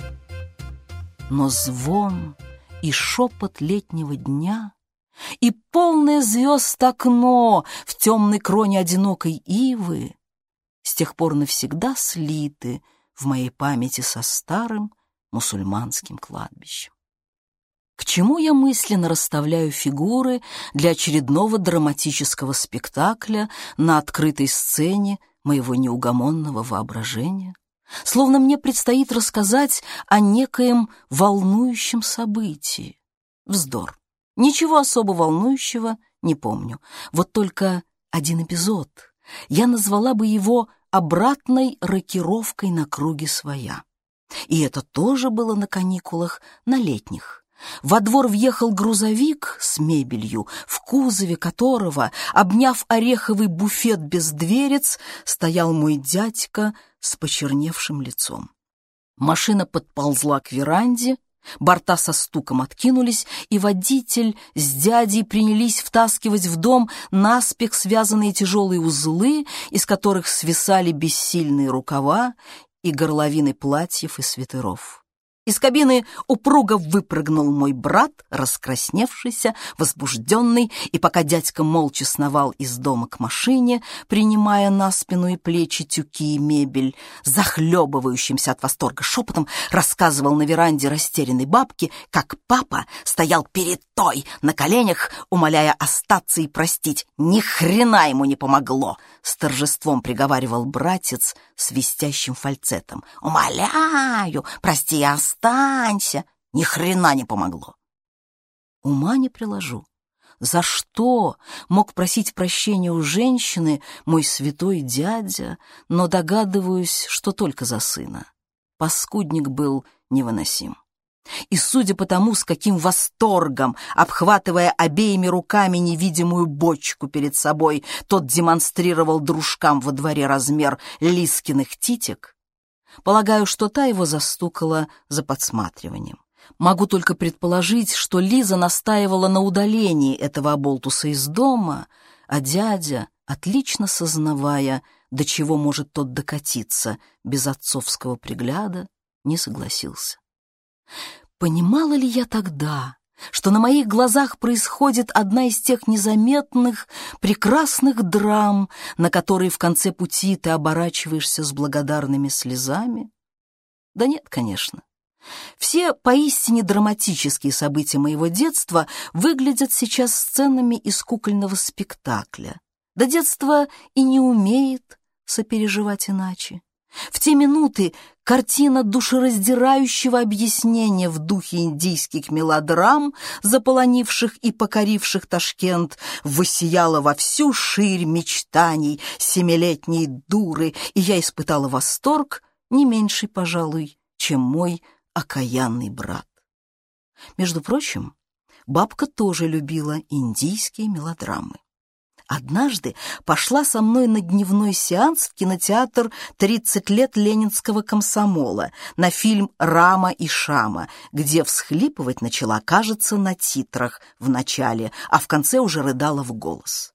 Но звон и шепот летнего дня и полное звезд окно в темной кроне одинокой ивы с тех пор навсегда слиты в моей памяти со старым мусульманским кладбищем. К чему я мысленно расставляю фигуры для очередного драматического спектакля на открытой сцене моего неугомонного воображения? Словно мне предстоит рассказать о некоем волнующем событии. Вздор. Ничего особо волнующего не помню. Вот только один эпизод. Я назвала бы его обратной рокировкой на круге своя. И это тоже было на каникулах, на летних. Во двор въехал грузовик с мебелью, в кузове которого, обняв ореховый буфет без дверец, стоял мой дядька с почерневшим лицом. Машина подползла к веранде, борта со стуком откинулись, и водитель с дядей принялись втаскивать в дом наспех связанные тяжелые узлы, из которых свисали бессильные рукава и горловины платьев и свитеров. Из кабины упруго выпрыгнул мой брат, раскрасневшийся, возбужденный, и пока дядька молча сновал из дома к машине, принимая на спину и плечи тюки и мебель, захлебывающимся от восторга шепотом рассказывал на веранде растерянной бабки, как папа стоял перед той на коленях, умоляя остаться и простить. Ни хрена ему не помогло! С торжеством приговаривал братец свистящим фальцетом. «Умоляю, прости, оставь!» Останься!» Ни хрена не помогло. Ума не приложу. За что мог просить прощения у женщины мой святой дядя, но догадываюсь, что только за сына. Паскудник был невыносим. И судя по тому, с каким восторгом, обхватывая обеими руками невидимую бочку перед собой, тот демонстрировал дружкам во дворе размер Лискиных титек, Полагаю, что та его застукала за подсматриванием. Могу только предположить, что Лиза настаивала на удалении этого оболтуса из дома, а дядя, отлично сознавая, до чего может тот докатиться без отцовского пригляда, не согласился. Понимала ли я тогда, что на моих глазах происходит одна из тех незаметных, прекрасных драм, на которые в конце пути ты оборачиваешься с благодарными слезами? Да нет, конечно. Все поистине драматические события моего детства выглядят сейчас сценами из кукольного спектакля. Да детство и не умеет сопереживать иначе. В те минуты картина душераздирающего объяснения в духе индийских мелодрам, заполонивших и покоривших Ташкент, высияла во всю ширь мечтаний семилетней дуры, и я испытала восторг, не меньший, пожалуй, чем мой окаянный брат. Между прочим, бабка тоже любила индийские мелодрамы. Однажды пошла со мной на дневной сеанс в кинотеатр «30 лет ленинского комсомола» на фильм «Рама и Шама», где всхлипывать начала, кажется, на титрах в начале, а в конце уже рыдала в голос.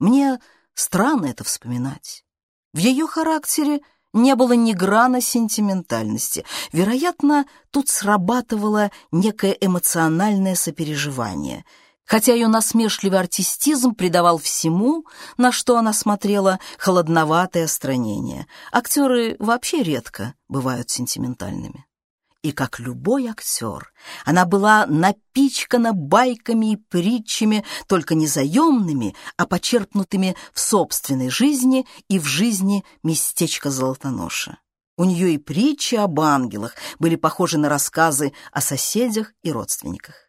Мне странно это вспоминать. В ее характере не было ни грана сентиментальности. Вероятно, тут срабатывало некое эмоциональное сопереживание — хотя ее насмешливый артистизм придавал всему, на что она смотрела, холодноватое остранение. Актеры вообще редко бывают сентиментальными. И как любой актер, она была напичкана байками и притчами, только не заемными, а почерпнутыми в собственной жизни и в жизни местечка Золотоноша. У нее и притчи об ангелах были похожи на рассказы о соседях и родственниках.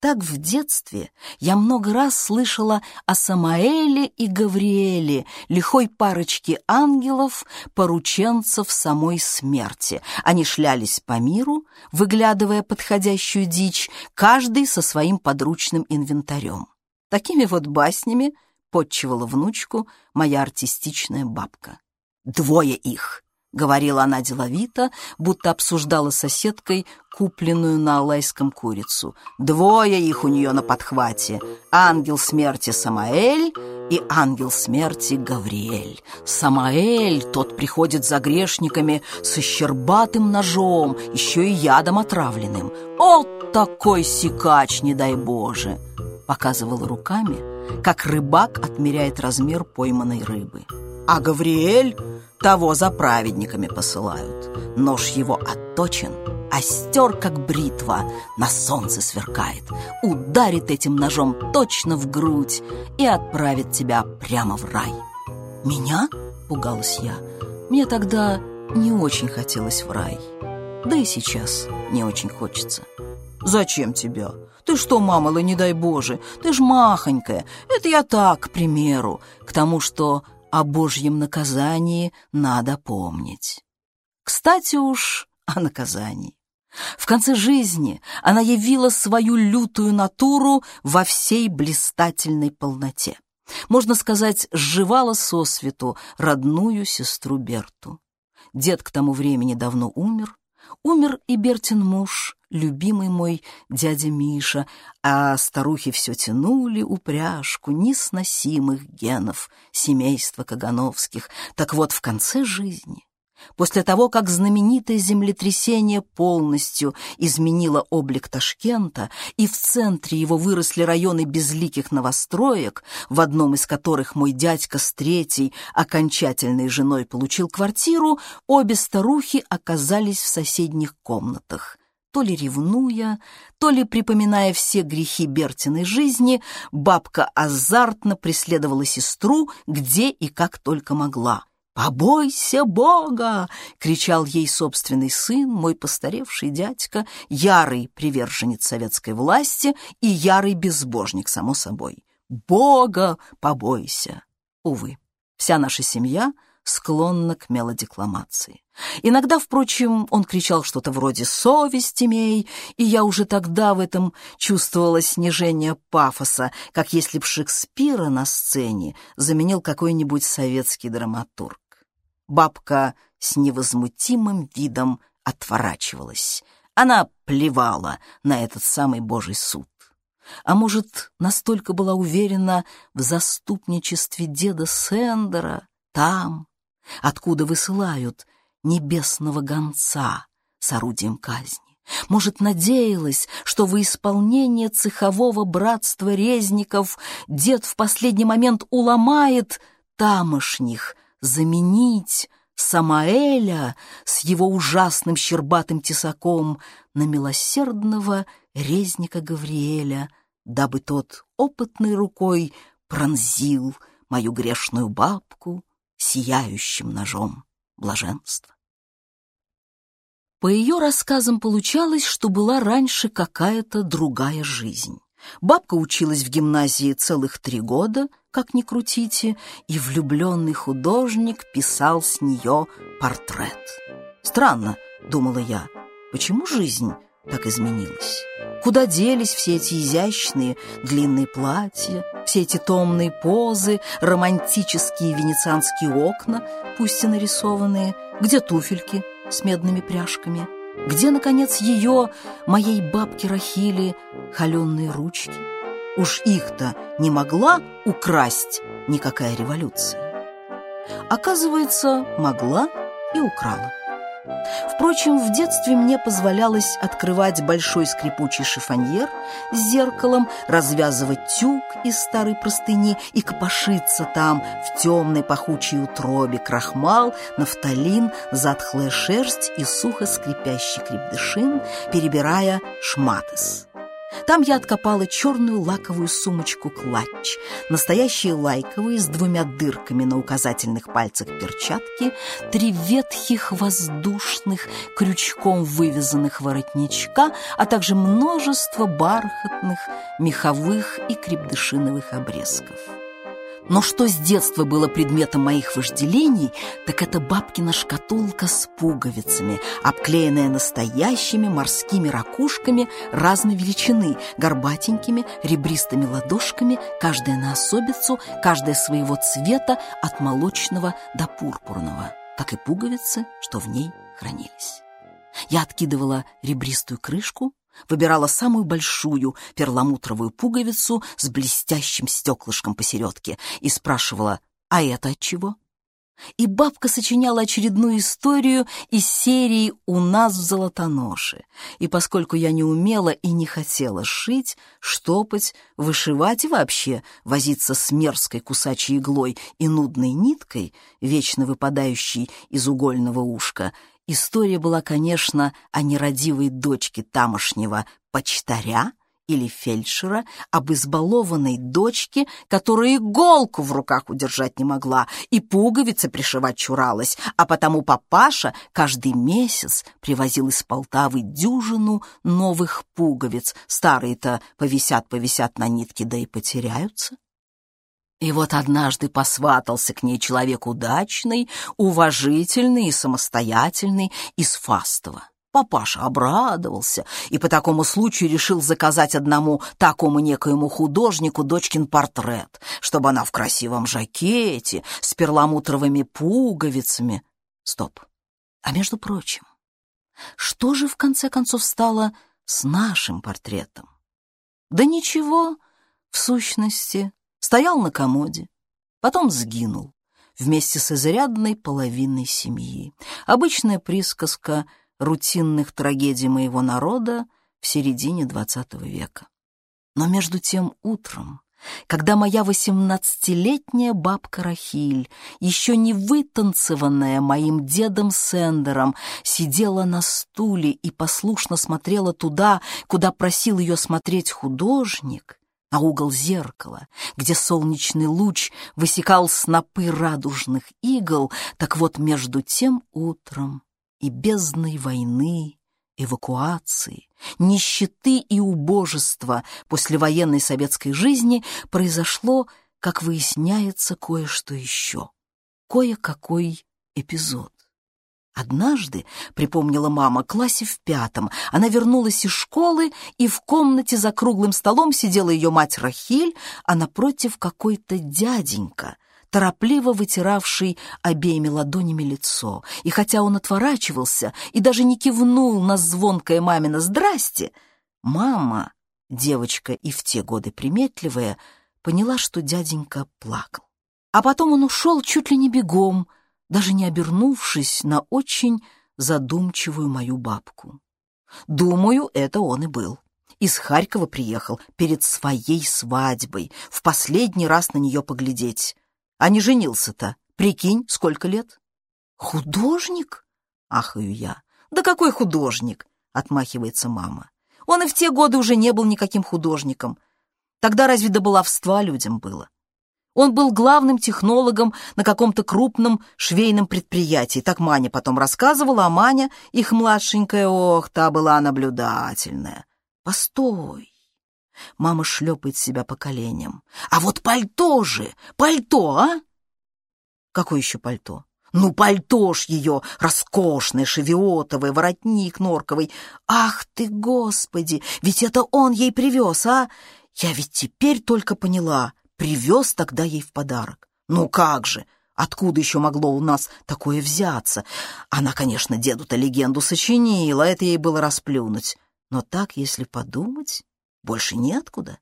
Так в детстве я много раз слышала о Самаэле и Гавриэле, лихой парочке ангелов, порученцев самой смерти. Они шлялись по миру, выглядывая подходящую дичь, каждый со своим подручным инвентарем. Такими вот баснями подчивала внучку моя артистичная бабка. Двое их, — говорила она деловито, будто обсуждала соседкой купленную на Алайском курицу. Двое их у нее на подхвате. Ангел смерти Самаэль и ангел смерти Гавриэль. Самаэль, тот приходит за грешниками со щербатым ножом, еще и ядом отравленным. «О, такой сикач, не дай Боже!» Показывала руками, как рыбак отмеряет размер пойманной рыбы. А Гавриэль того за праведниками посылают. Нож его отточен, остер, как бритва, на солнце сверкает, ударит этим ножом точно в грудь и отправит тебя прямо в рай. «Меня?» — пугалась я. «Мне тогда не очень хотелось в рай. Да и сейчас не очень хочется». «Зачем тебя? Ты что, мамала, не дай Боже, ты ж махонькая. Это я так, к примеру, к тому, что о Божьем наказании надо помнить. Кстати уж о наказании. В конце жизни она явила свою лютую натуру во всей блистательной полноте. Можно сказать, сживала сосвету родную сестру Берту. Дед к тому времени давно умер, Умер и Бертин муж, любимый мой дядя Миша, а старухи все тянули упряжку несносимых генов семейства Кагановских. Так вот, в конце жизни После того, как знаменитое землетрясение полностью изменило облик Ташкента, и в центре его выросли районы безликих новостроек, в одном из которых мой дядька с третьей окончательной женой получил квартиру, обе старухи оказались в соседних комнатах. То ли ревнуя, то ли припоминая все грехи Бертиной жизни, бабка азартно преследовала сестру где и как только могла. «Побойся Бога!» — кричал ей собственный сын, мой постаревший дядька, ярый приверженец советской власти и ярый безбожник, само собой. «Бога побойся!» Увы, вся наша семья склонна к мелодекламации. Иногда, впрочем, он кричал что-то вроде «совесть имей», и я уже тогда в этом чувствовала снижение пафоса, как если б Шекспира на сцене заменил какой-нибудь советский драматург. Бабка с невозмутимым видом отворачивалась. Она плевала на этот самый Божий суд. А может, настолько была уверена в заступничестве деда Сендера там, откуда высылают небесного гонца с орудием казни. Может, надеялась, что во исполнение цехового братства резников дед в последний момент уломает тамошних, заменить Самаэля с его ужасным щербатым тесаком на милосердного резника Гавриэля, дабы тот опытной рукой пронзил мою грешную бабку сияющим ножом блаженства. По ее рассказам получалось, что была раньше какая-то другая жизнь. Бабка училась в гимназии целых три года, как ни крутите, и влюбленный художник писал с нее портрет. Странно, думала я, почему жизнь так изменилась? Куда делись все эти изящные длинные платья, все эти томные позы, романтические венецианские окна, пусть и нарисованные, где туфельки с медными пряжками? Где, наконец, ее, моей бабки Рахили, холеные ручки? Уж их-то не могла украсть никакая революция. Оказывается, могла и украла. Впрочем, в детстве мне позволялось открывать большой скрипучий шифоньер с зеркалом, развязывать тюк из старой простыни и копошиться там в темной пахучей утробе крахмал, нафталин, затхлая шерсть и сухо скрипящий крепдышин, перебирая шматес. Там я откопала черную лаковую сумочку-клатч, настоящие лайковые с двумя дырками на указательных пальцах перчатки, три ветхих воздушных, крючком вывязанных воротничка, а также множество бархатных, меховых и крепдышиновых обрезков. Но что с детства было предметом моих вожделений, так это бабкина шкатулка с пуговицами, обклеенная настоящими морскими ракушками разной величины, горбатенькими, ребристыми ладошками, каждая на особицу, каждая своего цвета от молочного до пурпурного, как и пуговицы, что в ней хранились. Я откидывала ребристую крышку, выбирала самую большую перламутровую пуговицу с блестящим стеклышком посередке и спрашивала, а это от чего? И бабка сочиняла очередную историю из серии «У нас в Золотоноше». И поскольку я не умела и не хотела шить, штопать, вышивать и вообще возиться с мерзкой кусачей иглой и нудной ниткой, вечно выпадающей из угольного ушка, История была, конечно, о нерадивой дочке тамошнего почтаря или фельдшера, об избалованной дочке, которая иголку в руках удержать не могла и пуговицы пришивать чуралась, а потому папаша каждый месяц привозил из Полтавы дюжину новых пуговиц. Старые-то повисят-повисят на нитке, да и потеряются. И вот однажды посватался к ней человек удачный, уважительный и самостоятельный из Фастова. Папаша обрадовался и по такому случаю решил заказать одному такому некоему художнику дочкин портрет, чтобы она в красивом жакете с перламутровыми пуговицами. Стоп. А между прочим, что же в конце концов стало с нашим портретом? Да ничего, в сущности, стоял на комоде, потом сгинул вместе с изрядной половиной семьи. Обычная присказка рутинных трагедий моего народа в середине XX века. Но между тем утром, когда моя восемнадцатилетняя бабка Рахиль, еще не вытанцеванная моим дедом Сендером, сидела на стуле и послушно смотрела туда, куда просил ее смотреть художник, на угол зеркала, где солнечный луч высекал снопы радужных игл, так вот между тем утром и бездной войны, эвакуации, нищеты и убожества послевоенной советской жизни произошло, как выясняется, кое-что еще, кое-какой эпизод. Однажды, припомнила мама, классе в пятом, она вернулась из школы, и в комнате за круглым столом сидела ее мать Рахиль, а напротив какой-то дяденька, торопливо вытиравший обеими ладонями лицо. И хотя он отворачивался и даже не кивнул на звонкое мамино «здрасте», мама, девочка и в те годы приметливая, поняла, что дяденька плакал. А потом он ушел чуть ли не бегом, даже не обернувшись на очень задумчивую мою бабку. Думаю, это он и был. Из Харькова приехал перед своей свадьбой, в последний раз на нее поглядеть. А не женился-то, прикинь, сколько лет? Художник? Ахаю я. Да какой художник? Отмахивается мама. Он и в те годы уже не был никаким художником. Тогда разве до баловства людям было? Он был главным технологом на каком-то крупном швейном предприятии. Так Маня потом рассказывала, а Маня, их младшенькая, ох, та была наблюдательная. Постой. Мама шлепает себя по коленям. А вот пальто же, пальто, а? Какое еще пальто? Ну, пальто ж ее, роскошное, шевиотовое, воротник норковый. Ах ты, господи, ведь это он ей привез, а? Я ведь теперь только поняла привез тогда ей в подарок. Ну как же, откуда еще могло у нас такое взяться? Она, конечно, деду-то легенду сочинила, это ей было расплюнуть. Но так, если подумать, больше неоткуда.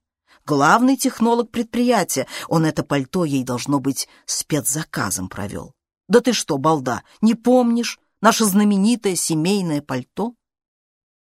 Главный технолог предприятия, он это пальто ей, должно быть, спецзаказом провел. Да ты что, балда, не помнишь наше знаменитое семейное пальто?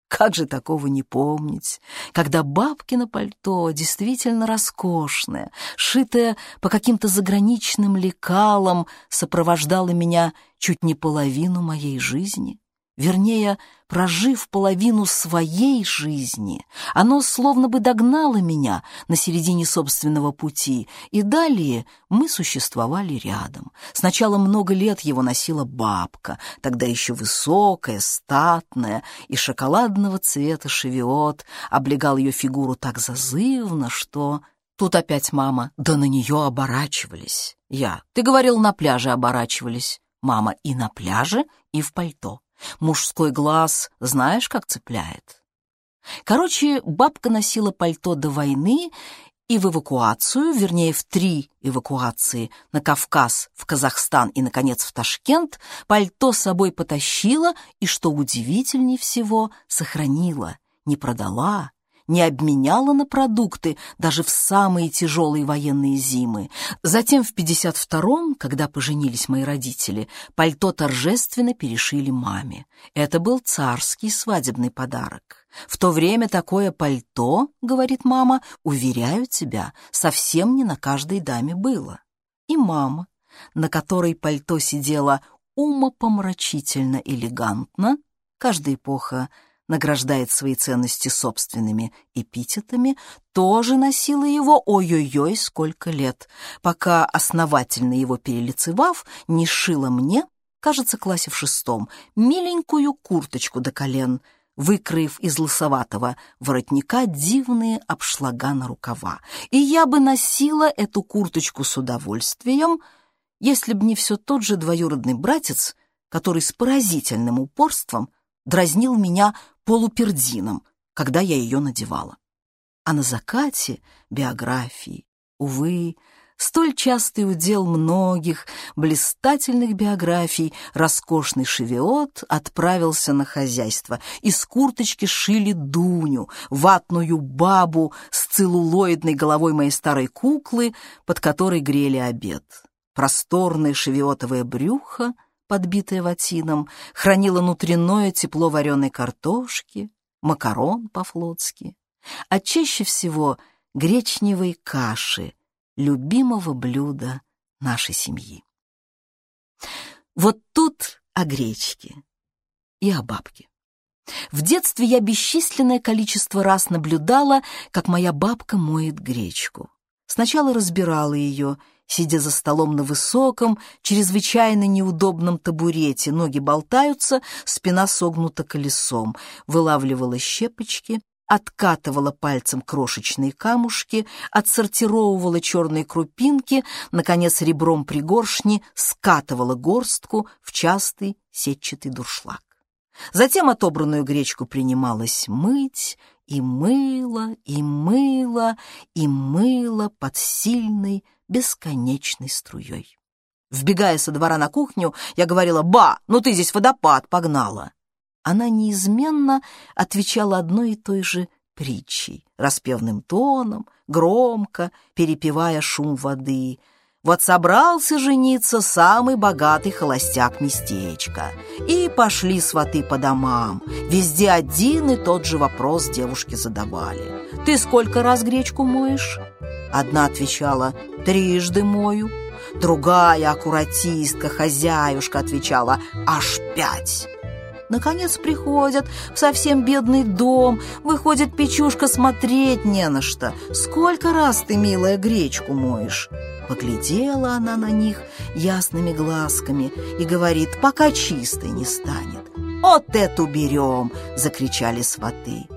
Как же такого не помнить, когда бабкино пальто действительно роскошное, шитое по каким-то заграничным лекалам, сопровождало меня чуть не половину моей жизни? Вернее, прожив половину своей жизни, оно словно бы догнало меня на середине собственного пути, и далее мы существовали рядом. Сначала много лет его носила бабка, тогда еще высокая, статная, и шоколадного цвета шевиот облегал ее фигуру так зазывно, что... Тут опять мама, да на нее оборачивались. Я, ты говорил, на пляже оборачивались. Мама и на пляже, и в пальто. Мужской глаз знаешь, как цепляет? Короче, бабка носила пальто до войны и в эвакуацию, вернее, в три эвакуации на Кавказ, в Казахстан и, наконец, в Ташкент, пальто с собой потащила и, что удивительнее всего, сохранила, не продала, не обменяла на продукты даже в самые тяжелые военные зимы. Затем в 52-м, когда поженились мои родители, пальто торжественно перешили маме. Это был царский свадебный подарок. В то время такое пальто, говорит мама, уверяю тебя, совсем не на каждой даме было. И мама, на которой пальто сидело умопомрачительно элегантно, каждая эпоха награждает свои ценности собственными эпитетами, тоже носила его ой-ой-ой сколько лет, пока, основательно его перелицевав, не шила мне, кажется, классе в шестом, миленькую курточку до колен, выкроив из лысоватого воротника дивные обшлага на рукава. И я бы носила эту курточку с удовольствием, если б не все тот же двоюродный братец, который с поразительным упорством дразнил меня полупердином, когда я ее надевала. А на закате биографии, увы, столь частый удел многих блистательных биографий, роскошный шевиот отправился на хозяйство. Из курточки шили Дуню, ватную бабу с целлулоидной головой моей старой куклы, под которой грели обед. Просторное шевиотовое брюхо — подбитая ватином, хранила внутреннее тепло вареной картошки, макарон по-флотски, а чаще всего гречневой каши, любимого блюда нашей семьи. Вот тут о гречке и о бабке. В детстве я бесчисленное количество раз наблюдала, как моя бабка моет гречку. Сначала разбирала ее сидя за столом на высоком, чрезвычайно неудобном табурете, ноги болтаются, спина согнута колесом, вылавливала щепочки, откатывала пальцем крошечные камушки, отсортировывала черные крупинки, наконец ребром пригоршни скатывала горстку в частый сетчатый дуршлаг. Затем отобранную гречку принималась мыть, и мыло, и мыло, и мыло под сильной, бесконечной струей. Вбегая со двора на кухню, я говорила «Ба, ну ты здесь водопад погнала!» Она неизменно отвечала одной и той же притчей, распевным тоном, громко, перепевая шум воды. Вот собрался жениться самый богатый холостяк местечка. И пошли сваты по домам. Везде один и тот же вопрос девушки задавали. «Ты сколько раз гречку моешь?» Одна отвечала «трижды мою», другая аккуратистка, хозяюшка отвечала «аж пять». Наконец приходят в совсем бедный дом, выходит печушка смотреть не на что. Сколько раз ты, милая, гречку моешь? Поглядела она на них ясными глазками и говорит, пока чистой не станет. «Вот эту берем!» — закричали сваты.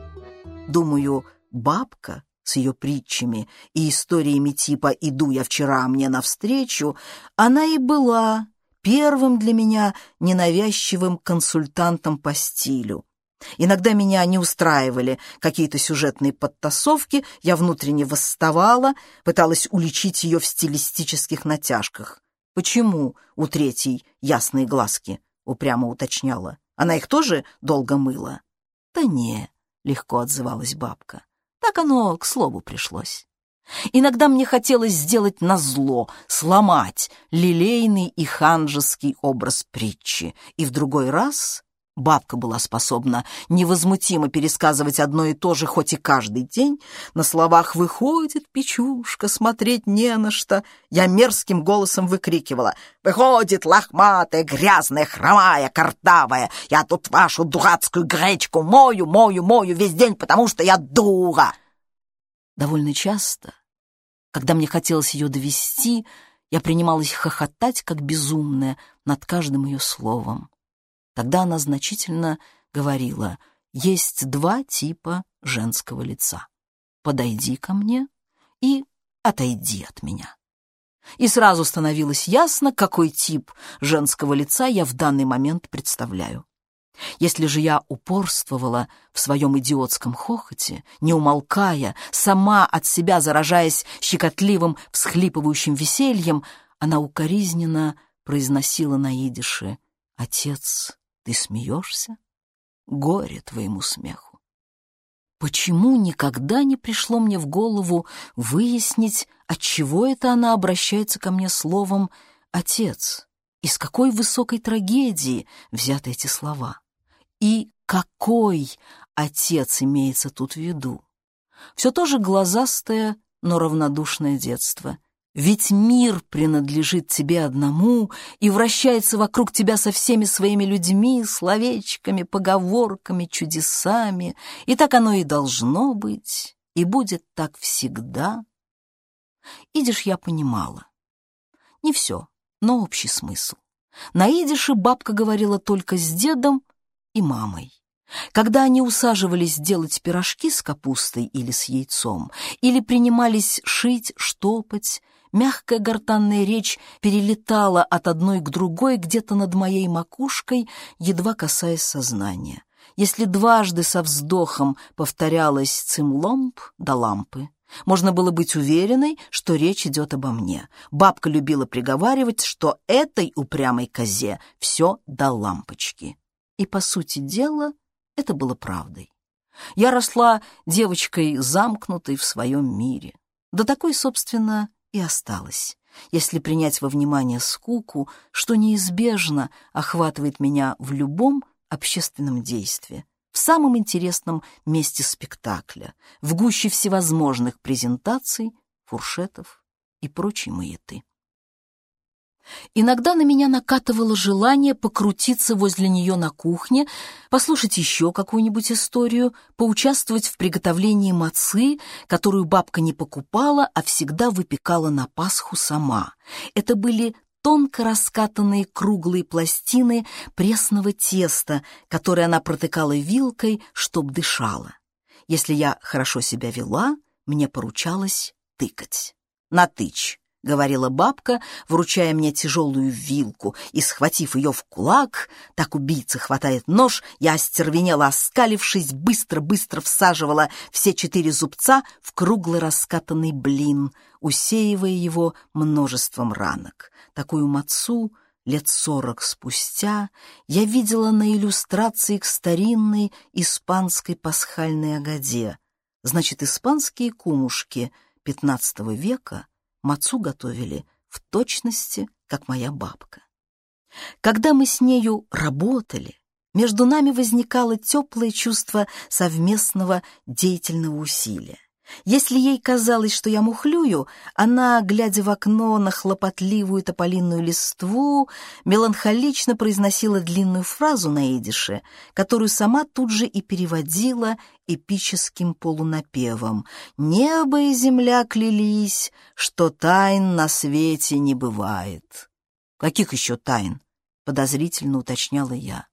Думаю, бабка с ее притчами и историями типа «иду я вчера мне навстречу», она и была первым для меня ненавязчивым консультантом по стилю. Иногда меня не устраивали какие-то сюжетные подтасовки, я внутренне восставала, пыталась уличить ее в стилистических натяжках. «Почему у третьей ясные глазки?» — упрямо уточняла. «Она их тоже долго мыла?» «Да не», — легко отзывалась бабка. Так оно к слову пришлось. Иногда мне хотелось сделать назло, сломать лилейный и ханжеский образ притчи, и в другой раз Бабка была способна невозмутимо пересказывать одно и то же, хоть и каждый день. На словах «выходит печушка, смотреть не на что». Я мерзким голосом выкрикивала «Выходит лохматая, грязная, хромая, картавая. Я тут вашу дурацкую гречку мою, мою, мою весь день, потому что я дура». Довольно часто, когда мне хотелось ее довести, я принималась хохотать, как безумная, над каждым ее словом. Тогда она значительно говорила, есть два типа женского лица. Подойди ко мне и отойди от меня. И сразу становилось ясно, какой тип женского лица я в данный момент представляю. Если же я упорствовала в своем идиотском хохоте, не умолкая, сама от себя заражаясь щекотливым, всхлипывающим весельем, она укоризненно произносила на идише «Отец, ты смеешься? Горе твоему смеху. Почему никогда не пришло мне в голову выяснить, от чего это она обращается ко мне словом «отец»? Из какой высокой трагедии взяты эти слова? И какой отец имеется тут в виду? Все то же глазастое, но равнодушное детство, Ведь мир принадлежит тебе одному и вращается вокруг тебя со всеми своими людьми, словечками, поговорками, чудесами. И так оно и должно быть, и будет так всегда. Идиш я понимала. Не все, но общий смысл. На идише бабка говорила только с дедом и мамой. Когда они усаживались делать пирожки с капустой или с яйцом, или принимались шить, штопать, мягкая гортанная речь перелетала от одной к другой где-то над моей макушкой, едва касаясь сознания. Если дважды со вздохом повторялось «цимломб» до лампы, можно было быть уверенной, что речь идет обо мне. Бабка любила приговаривать, что этой упрямой козе все до лампочки. И, по сути дела, это было правдой. Я росла девочкой, замкнутой в своем мире. Да такой, собственно, и осталась, если принять во внимание скуку, что неизбежно охватывает меня в любом общественном действии, в самом интересном месте спектакля, в гуще всевозможных презентаций, фуршетов и прочей маяты. Иногда на меня накатывало желание покрутиться возле нее на кухне, послушать еще какую-нибудь историю, поучаствовать в приготовлении мацы, которую бабка не покупала, а всегда выпекала на Пасху сама. Это были тонко раскатанные круглые пластины пресного теста, которые она протыкала вилкой, чтоб дышала. Если я хорошо себя вела, мне поручалось тыкать. Натычь. — говорила бабка, вручая мне тяжелую вилку, и, схватив ее в кулак, так убийца хватает нож, я остервенела, оскалившись, быстро-быстро всаживала все четыре зубца в круглый раскатанный блин, усеивая его множеством ранок. Такую мацу лет сорок спустя я видела на иллюстрации к старинной испанской пасхальной огаде. Значит, испанские кумушки XV века — мацу готовили в точности, как моя бабка. Когда мы с нею работали, между нами возникало теплое чувство совместного деятельного усилия. Если ей казалось, что я мухлюю, она, глядя в окно на хлопотливую тополинную листву, меланхолично произносила длинную фразу на идише, которую сама тут же и переводила эпическим полунапевом. «Небо и земля клялись, что тайн на свете не бывает». «Каких еще тайн?» — подозрительно уточняла я.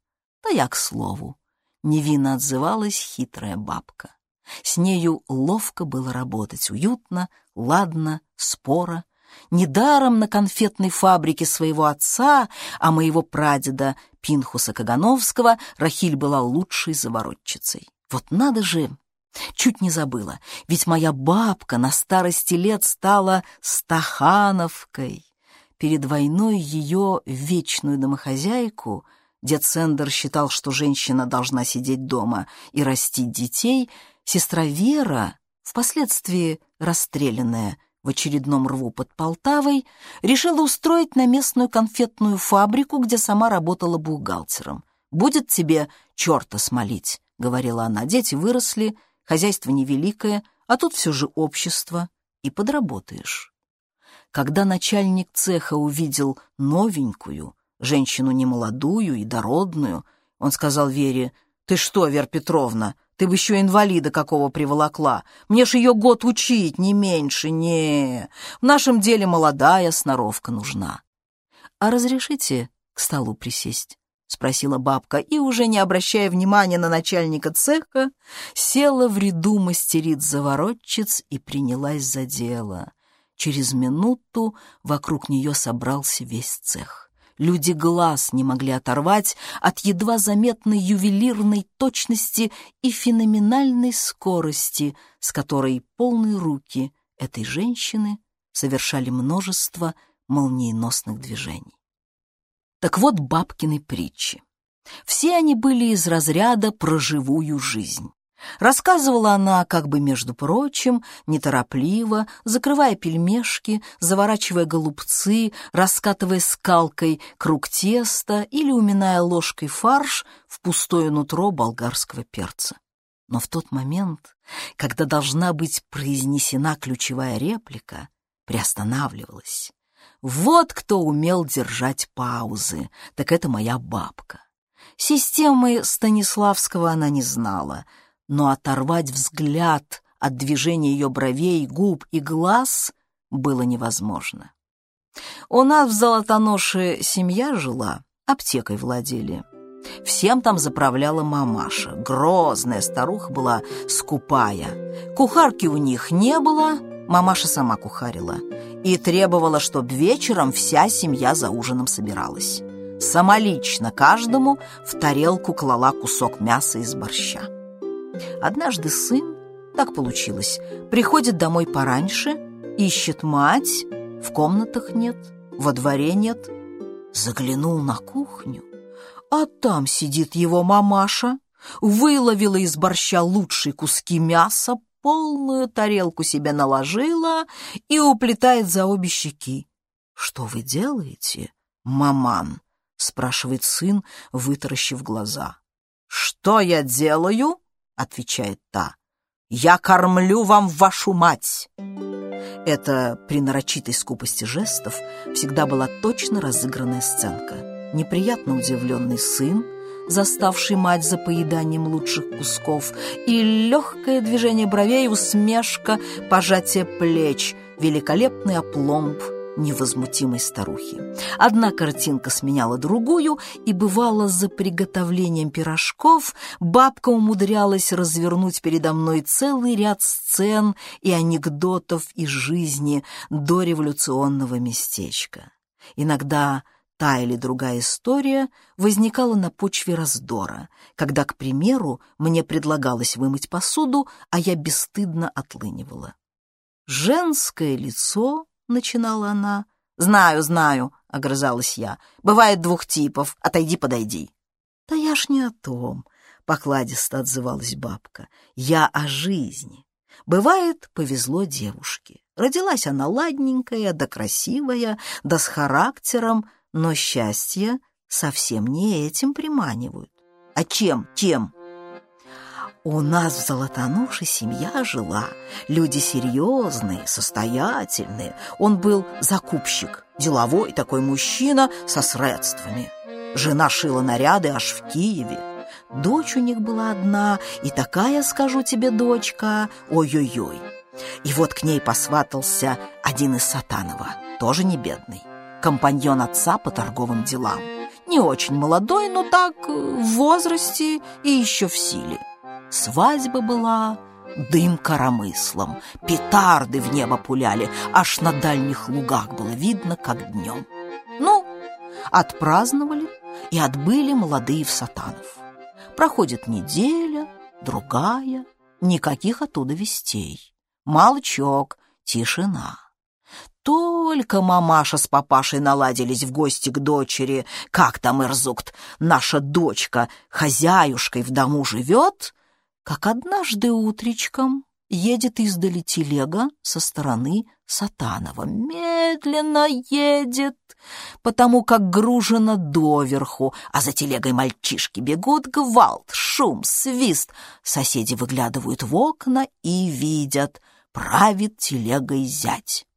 «Да я к слову», — невинно отзывалась хитрая бабка. С нею ловко было работать, уютно, ладно, споро. Недаром на конфетной фабрике своего отца, а моего прадеда Пинхуса Кагановского, Рахиль была лучшей заворотчицей. Вот надо же, чуть не забыла, ведь моя бабка на старости лет стала Стахановкой. Перед войной ее вечную домохозяйку дед Сендер считал, что женщина должна сидеть дома и растить детей — Сестра Вера, впоследствии расстрелянная в очередном рву под Полтавой, решила устроить на местную конфетную фабрику, где сама работала бухгалтером. «Будет тебе черта смолить», — говорила она. «Дети выросли, хозяйство невеликое, а тут все же общество, и подработаешь». Когда начальник цеха увидел новенькую, женщину немолодую и дородную, он сказал Вере, «Ты что, Вера Петровна, ты бы еще инвалида какого приволокла. Мне ж ее год учить, не меньше, не. В нашем деле молодая сноровка нужна. — А разрешите к столу присесть? — спросила бабка, и, уже не обращая внимания на начальника цеха, села в ряду мастериц-заворотчиц и принялась за дело. Через минуту вокруг нее собрался весь цех. Люди глаз не могли оторвать от едва заметной ювелирной точности и феноменальной скорости, с которой полные руки этой женщины совершали множество молниеносных движений. Так вот бабкины притчи. Все они были из разряда про живую жизнь. Рассказывала она, как бы между прочим, неторопливо, закрывая пельмешки, заворачивая голубцы, раскатывая скалкой круг теста или уминая ложкой фарш в пустое нутро болгарского перца. Но в тот момент, когда должна быть произнесена ключевая реплика, приостанавливалась. Вот кто умел держать паузы, так это моя бабка. Системы Станиславского она не знала, но оторвать взгляд от движения ее бровей, губ и глаз было невозможно. У нас в Золотоноше семья жила, аптекой владели. Всем там заправляла мамаша. Грозная старуха была, скупая. Кухарки у них не было, мамаша сама кухарила. И требовала, чтобы вечером вся семья за ужином собиралась. Самолично каждому в тарелку клала кусок мяса из борща. Однажды сын, так получилось, приходит домой пораньше, ищет мать, в комнатах нет, во дворе нет. Заглянул на кухню, а там сидит его мамаша, выловила из борща лучшие куски мяса, полную тарелку себе наложила и уплетает за обе щеки. «Что вы делаете, маман?» — спрашивает сын, вытаращив глаза. «Что я делаю?» — отвечает та. «Я кормлю вам вашу мать!» Это при нарочитой скупости жестов всегда была точно разыгранная сценка. Неприятно удивленный сын, заставший мать за поеданием лучших кусков, и легкое движение бровей, усмешка, пожатие плеч, великолепный опломб — невозмутимой старухи. Одна картинка сменяла другую, и бывало за приготовлением пирожков бабка умудрялась развернуть передо мной целый ряд сцен и анекдотов из жизни до революционного местечка. Иногда та или другая история возникала на почве раздора, когда, к примеру, мне предлагалось вымыть посуду, а я бесстыдно отлынивала. Женское лицо начинала она. «Знаю, знаю», — огрызалась я. «Бывает двух типов. Отойди, подойди». «Да я ж не о том», — покладисто отзывалась бабка. «Я о жизни. Бывает, повезло девушке. Родилась она ладненькая, да красивая, да с характером, но счастье совсем не этим приманивают. А чем, тем?» У нас в Золотонуше семья жила, люди серьезные, состоятельные. Он был закупщик, деловой такой мужчина со средствами. Жена шила наряды аж в Киеве. Дочь у них была одна, и такая, скажу тебе, дочка, ой-ой-ой. И вот к ней посватался один из Сатанова, тоже не бедный, компаньон отца по торговым делам. Не очень молодой, но так в возрасте и еще в силе. Свадьба была дым коромыслом, петарды в небо пуляли, аж на дальних лугах было видно, как днем. Ну, отпраздновали и отбыли молодые в сатанов. Проходит неделя, другая, никаких оттуда вестей. Молчок, тишина. Только мамаша с папашей наладились в гости к дочери. Как там, Эрзукт, наша дочка хозяюшкой в дому живет, как однажды утречком едет издали телега со стороны Сатанова. Медленно едет, потому как гружено доверху, а за телегой мальчишки бегут, гвалт, шум, свист. Соседи выглядывают в окна и видят, правит телегой зять.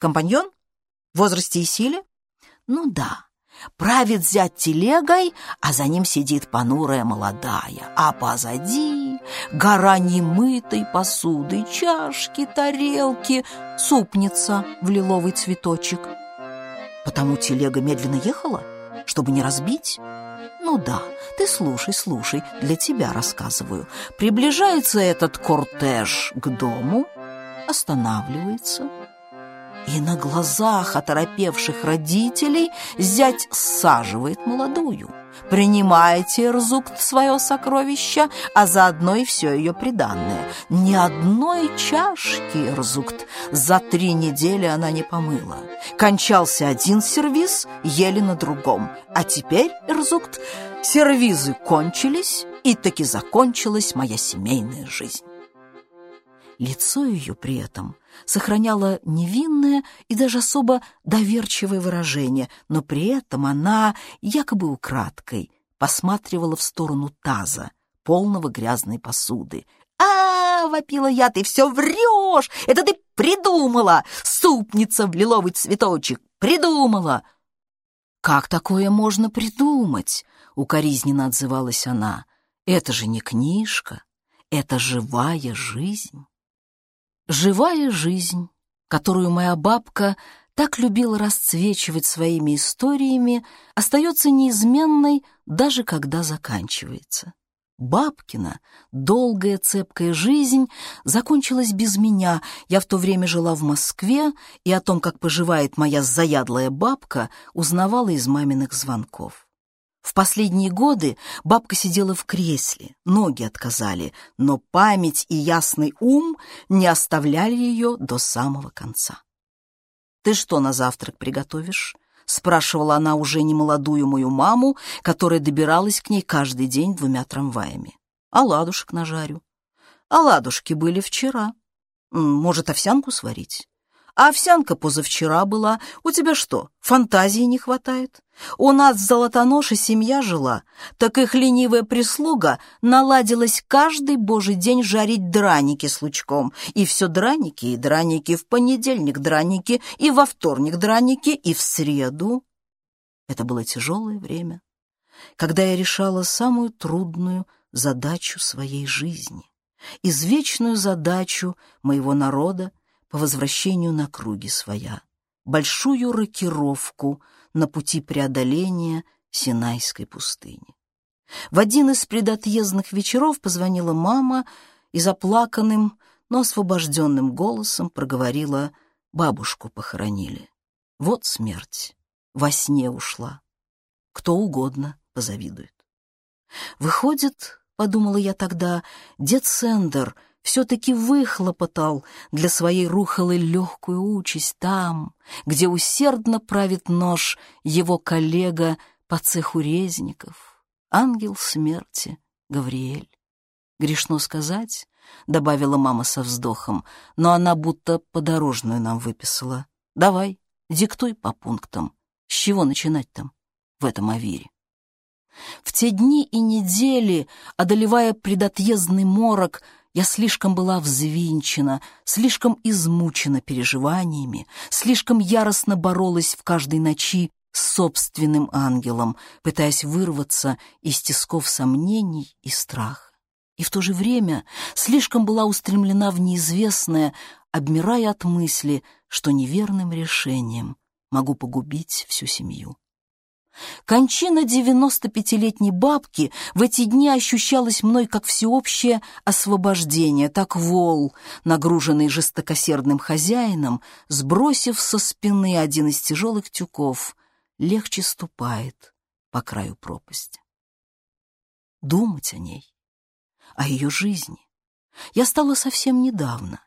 Компаньон? В возрасте и силе? Ну да, Правит зять телегой, а за ним сидит понурая молодая, а позади гора немытой посуды, чашки, тарелки, супница в лиловый цветочек. Потому телега медленно ехала, чтобы не разбить? Ну да, ты слушай, слушай, для тебя рассказываю. Приближается этот кортеж к дому, останавливается, и на глазах оторопевших родителей зять саживает молодую. Принимайте, Эрзукт, свое сокровище, а заодно и все ее приданное. Ни одной чашки, Эрзукт, за три недели она не помыла. Кончался один сервиз, ели на другом. А теперь, Эрзукт, сервизы кончились, и таки закончилась моя семейная жизнь. Лицо ее при этом сохраняло невинное и даже особо доверчивое выражение, но при этом она, якобы украдкой, посматривала в сторону таза, полного грязной посуды. а, вопила я. «Ты все врешь! Это ты придумала! Супница в лиловый цветочек! Придумала!» «Как такое можно придумать?» — укоризненно отзывалась она. «Это же не книжка, это живая жизнь». Живая жизнь, которую моя бабка так любила расцвечивать своими историями, остается неизменной, даже когда заканчивается. Бабкина долгая цепкая жизнь закончилась без меня. Я в то время жила в Москве, и о том, как поживает моя заядлая бабка, узнавала из маминых звонков. В последние годы бабка сидела в кресле, ноги отказали, но память и ясный ум не оставляли ее до самого конца. «Ты что на завтрак приготовишь?» — спрашивала она уже немолодую мою маму, которая добиралась к ней каждый день двумя трамваями. «Оладушек нажарю». «Оладушки были вчера. Может, овсянку сварить?» А овсянка позавчера была. У тебя что, фантазии не хватает? У нас в Золотоноше семья жила, так их ленивая прислуга наладилась каждый божий день жарить драники с лучком. И все драники и драники, в понедельник драники, и во вторник драники, и в среду. Это было тяжелое время, когда я решала самую трудную задачу своей жизни, извечную задачу моего народа по возвращению на круги своя, большую рокировку на пути преодоления Синайской пустыни. В один из предотъездных вечеров позвонила мама и заплаканным, но освобожденным голосом проговорила «Бабушку похоронили. Вот смерть. Во сне ушла. Кто угодно позавидует». Выходит, — подумала я тогда, — дед Сендер — все-таки выхлопотал для своей рухлой легкую участь там, где усердно правит нож его коллега по цеху резников, ангел смерти Гавриэль. Грешно сказать, — добавила мама со вздохом, но она будто подорожную нам выписала. Давай, диктуй по пунктам. С чего начинать там, в этом авире? В те дни и недели, одолевая предотъездный морок, я слишком была взвинчена, слишком измучена переживаниями, слишком яростно боролась в каждой ночи с собственным ангелом, пытаясь вырваться из тисков сомнений и страха. И в то же время слишком была устремлена в неизвестное, обмирая от мысли, что неверным решением могу погубить всю семью. Кончина 95-летней бабки в эти дни ощущалась мной как всеобщее освобождение, так вол, нагруженный жестокосердным хозяином, сбросив со спины один из тяжелых тюков, легче ступает по краю пропасти. Думать о ней, о ее жизни я стала совсем недавно.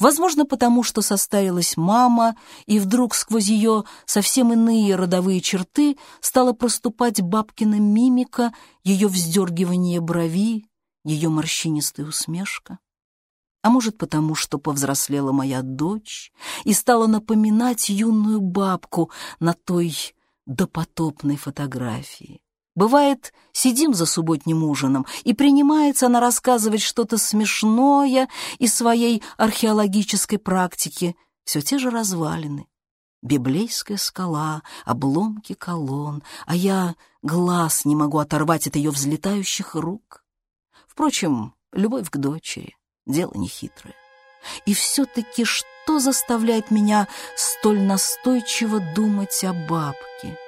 Возможно, потому что состарилась мама, и вдруг сквозь ее совсем иные родовые черты стала проступать бабкина мимика, ее вздергивание брови, ее морщинистая усмешка. А может, потому что повзрослела моя дочь и стала напоминать юную бабку на той допотопной фотографии. Бывает, сидим за субботним ужином, и принимается она рассказывать что-то смешное из своей археологической практики. Все те же развалины. Библейская скала, обломки колонн, а я глаз не могу оторвать от ее взлетающих рук. Впрочем, любовь к дочери — дело нехитрое. И все-таки что заставляет меня столь настойчиво думать о бабке?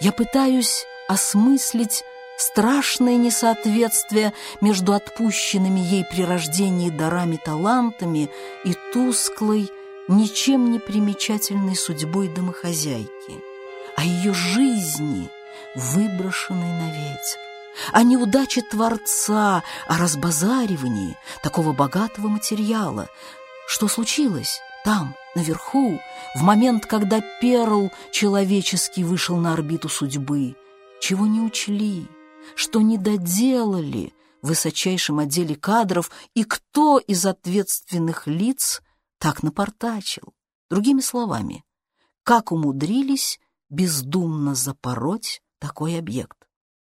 Я пытаюсь осмыслить страшное несоответствие между отпущенными ей при рождении дарами-талантами и тусклой, ничем не примечательной судьбой домохозяйки, о ее жизни, выброшенной на ветер, о неудаче Творца, о разбазаривании такого богатого материала. Что случилось там, наверху, в момент, когда перл человеческий вышел на орбиту судьбы, чего не учли, что не доделали в высочайшем отделе кадров и кто из ответственных лиц так напортачил. Другими словами, как умудрились бездумно запороть такой объект.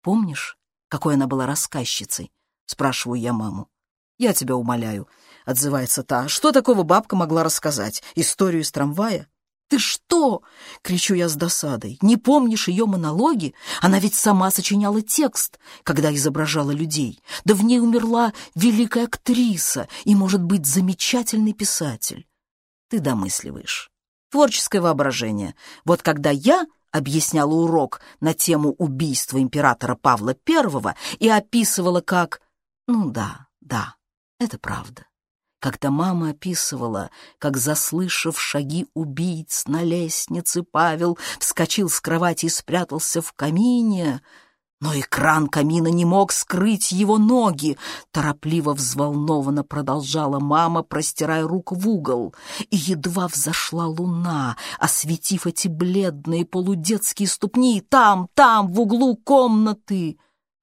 Помнишь, какой она была рассказчицей? Спрашиваю я маму. «Я тебя умоляю», — отзывается та. «Что такого бабка могла рассказать? Историю из трамвая?» «Ты что?» — кричу я с досадой. «Не помнишь ее монологи? Она ведь сама сочиняла текст, когда изображала людей. Да в ней умерла великая актриса и, может быть, замечательный писатель. Ты домысливаешь. Творческое воображение. Вот когда я объясняла урок на тему убийства императора Павла I и описывала как... Ну да, да, это правда когда мама описывала, как, заслышав шаги убийц на лестнице, Павел вскочил с кровати и спрятался в камине, но экран камина не мог скрыть его ноги. Торопливо, взволнованно продолжала мама, простирая руку в угол. И едва взошла луна, осветив эти бледные полудетские ступни. Там, там, в углу комнаты.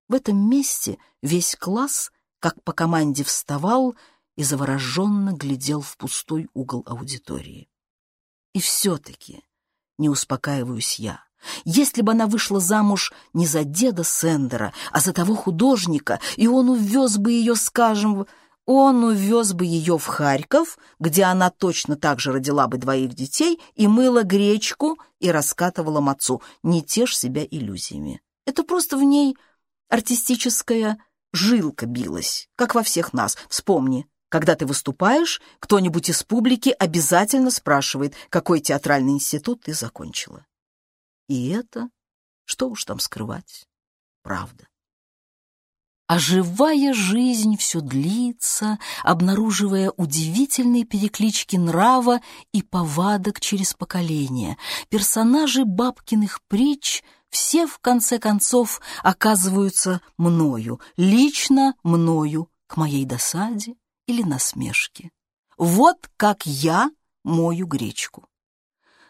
В этом месте весь класс, как по команде, вставал — и завороженно глядел в пустой угол аудитории. И все-таки не успокаиваюсь я. Если бы она вышла замуж не за деда Сендера, а за того художника, и он увез бы ее, скажем, он увез бы ее в Харьков, где она точно так же родила бы двоих детей и мыла гречку и раскатывала мацу. Не тешь себя иллюзиями. Это просто в ней артистическая жилка билась, как во всех нас. Вспомни, когда ты выступаешь, кто-нибудь из публики обязательно спрашивает, какой театральный институт ты закончила. И это, что уж там скрывать, правда. А живая жизнь все длится, обнаруживая удивительные переклички нрава и повадок через поколения. Персонажи бабкиных притч все, в конце концов, оказываются мною, лично мною, к моей досаде или насмешки. Вот как я мою гречку.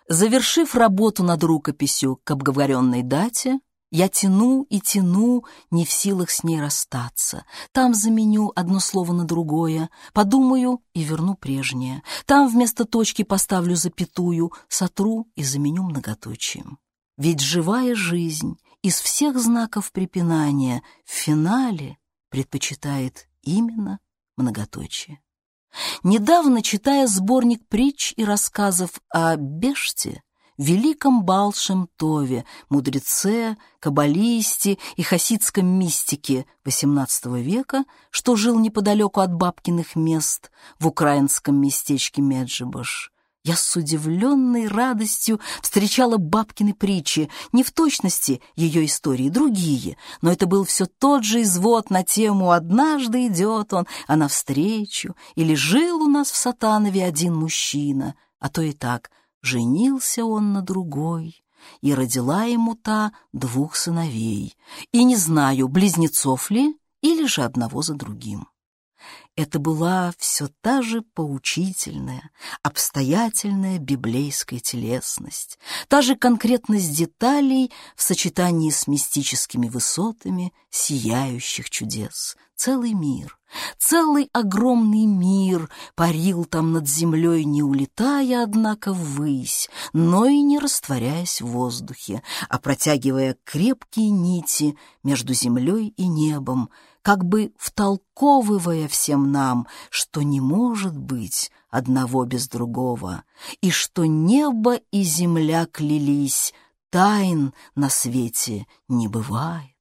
Завершив работу над рукописью к обговоренной дате, я тяну и тяну, не в силах с ней расстаться. Там заменю одно слово на другое, подумаю и верну прежнее. Там вместо точки поставлю запятую, сотру и заменю многоточием. Ведь живая жизнь из всех знаков препинания в финале предпочитает именно многоточие. Недавно, читая сборник притч и рассказов о Беште, великом Балшем Тове, мудреце, каббалисте и хасидском мистике XVIII века, что жил неподалеку от бабкиных мест в украинском местечке Меджибаш, я с удивленной радостью встречала бабкины притчи, не в точности ее истории, другие, но это был все тот же извод на тему «Однажды идет он, а навстречу» или «Жил у нас в Сатанове один мужчина», а то и так «Женился он на другой» и родила ему та двух сыновей, и не знаю, близнецов ли или же одного за другим. Это была все та же поучительная, обстоятельная библейская телесность, та же конкретность деталей в сочетании с мистическими высотами сияющих чудес. Целый мир, целый огромный мир парил там над землей, не улетая, однако, ввысь, но и не растворяясь в воздухе, а протягивая крепкие нити между землей и небом, как бы втолковывая всем нам, что не может быть одного без другого, и что небо и земля клялись, тайн на свете не бывает.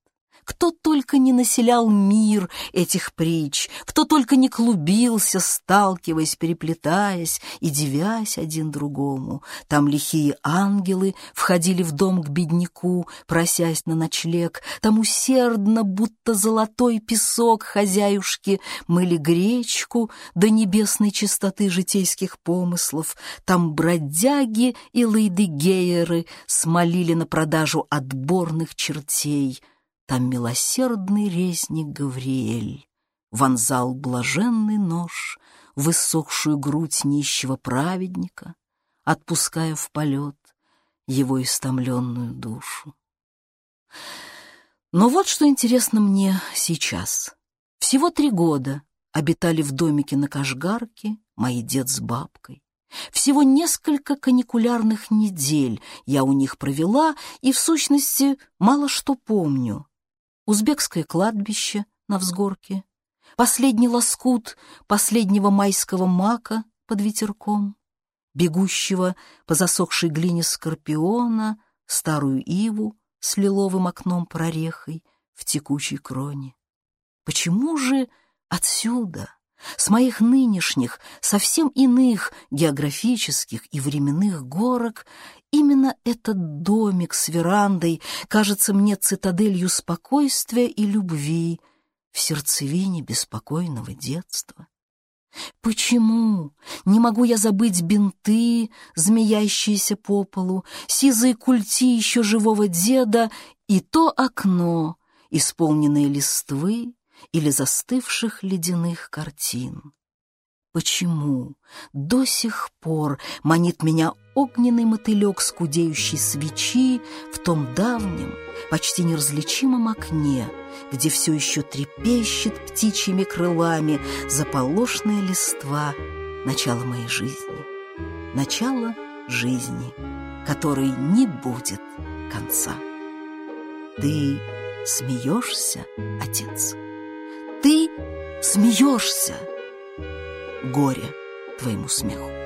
Кто только не населял мир этих притч, кто только не клубился, сталкиваясь, переплетаясь и девясь один другому. Там лихие ангелы входили в дом к бедняку, просясь на ночлег. Там усердно, будто золотой песок хозяюшки, мыли гречку до небесной чистоты житейских помыслов. Там бродяги и лейдегееры смолили на продажу отборных чертей — там милосердный резник Гавриэль вонзал блаженный нож в высохшую грудь нищего праведника, отпуская в полет его истомленную душу. Но вот что интересно мне сейчас. Всего три года обитали в домике на Кашгарке мои дед с бабкой. Всего несколько каникулярных недель я у них провела, и, в сущности, мало что помню узбекское кладбище на взгорке, последний лоскут последнего майского мака под ветерком, бегущего по засохшей глине скорпиона, старую иву с лиловым окном прорехой в текучей кроне. Почему же отсюда, с моих нынешних, совсем иных географических и временных горок, именно этот домик с верандой кажется мне цитаделью спокойствия и любви в сердцевине беспокойного детства? Почему не могу я забыть бинты, змеящиеся по полу, сизые культи еще живого деда и то окно, исполненное листвы или застывших ледяных картин? Почему до сих пор манит меня огненный мотылек скудеющей свечи в том давнем, почти неразличимом окне, где все еще трепещет птичьими крылами заполошная листва начала моей жизни, начало жизни, которой не будет конца. Ты смеешься, отец? Ты смеешься? горе твоему смеху.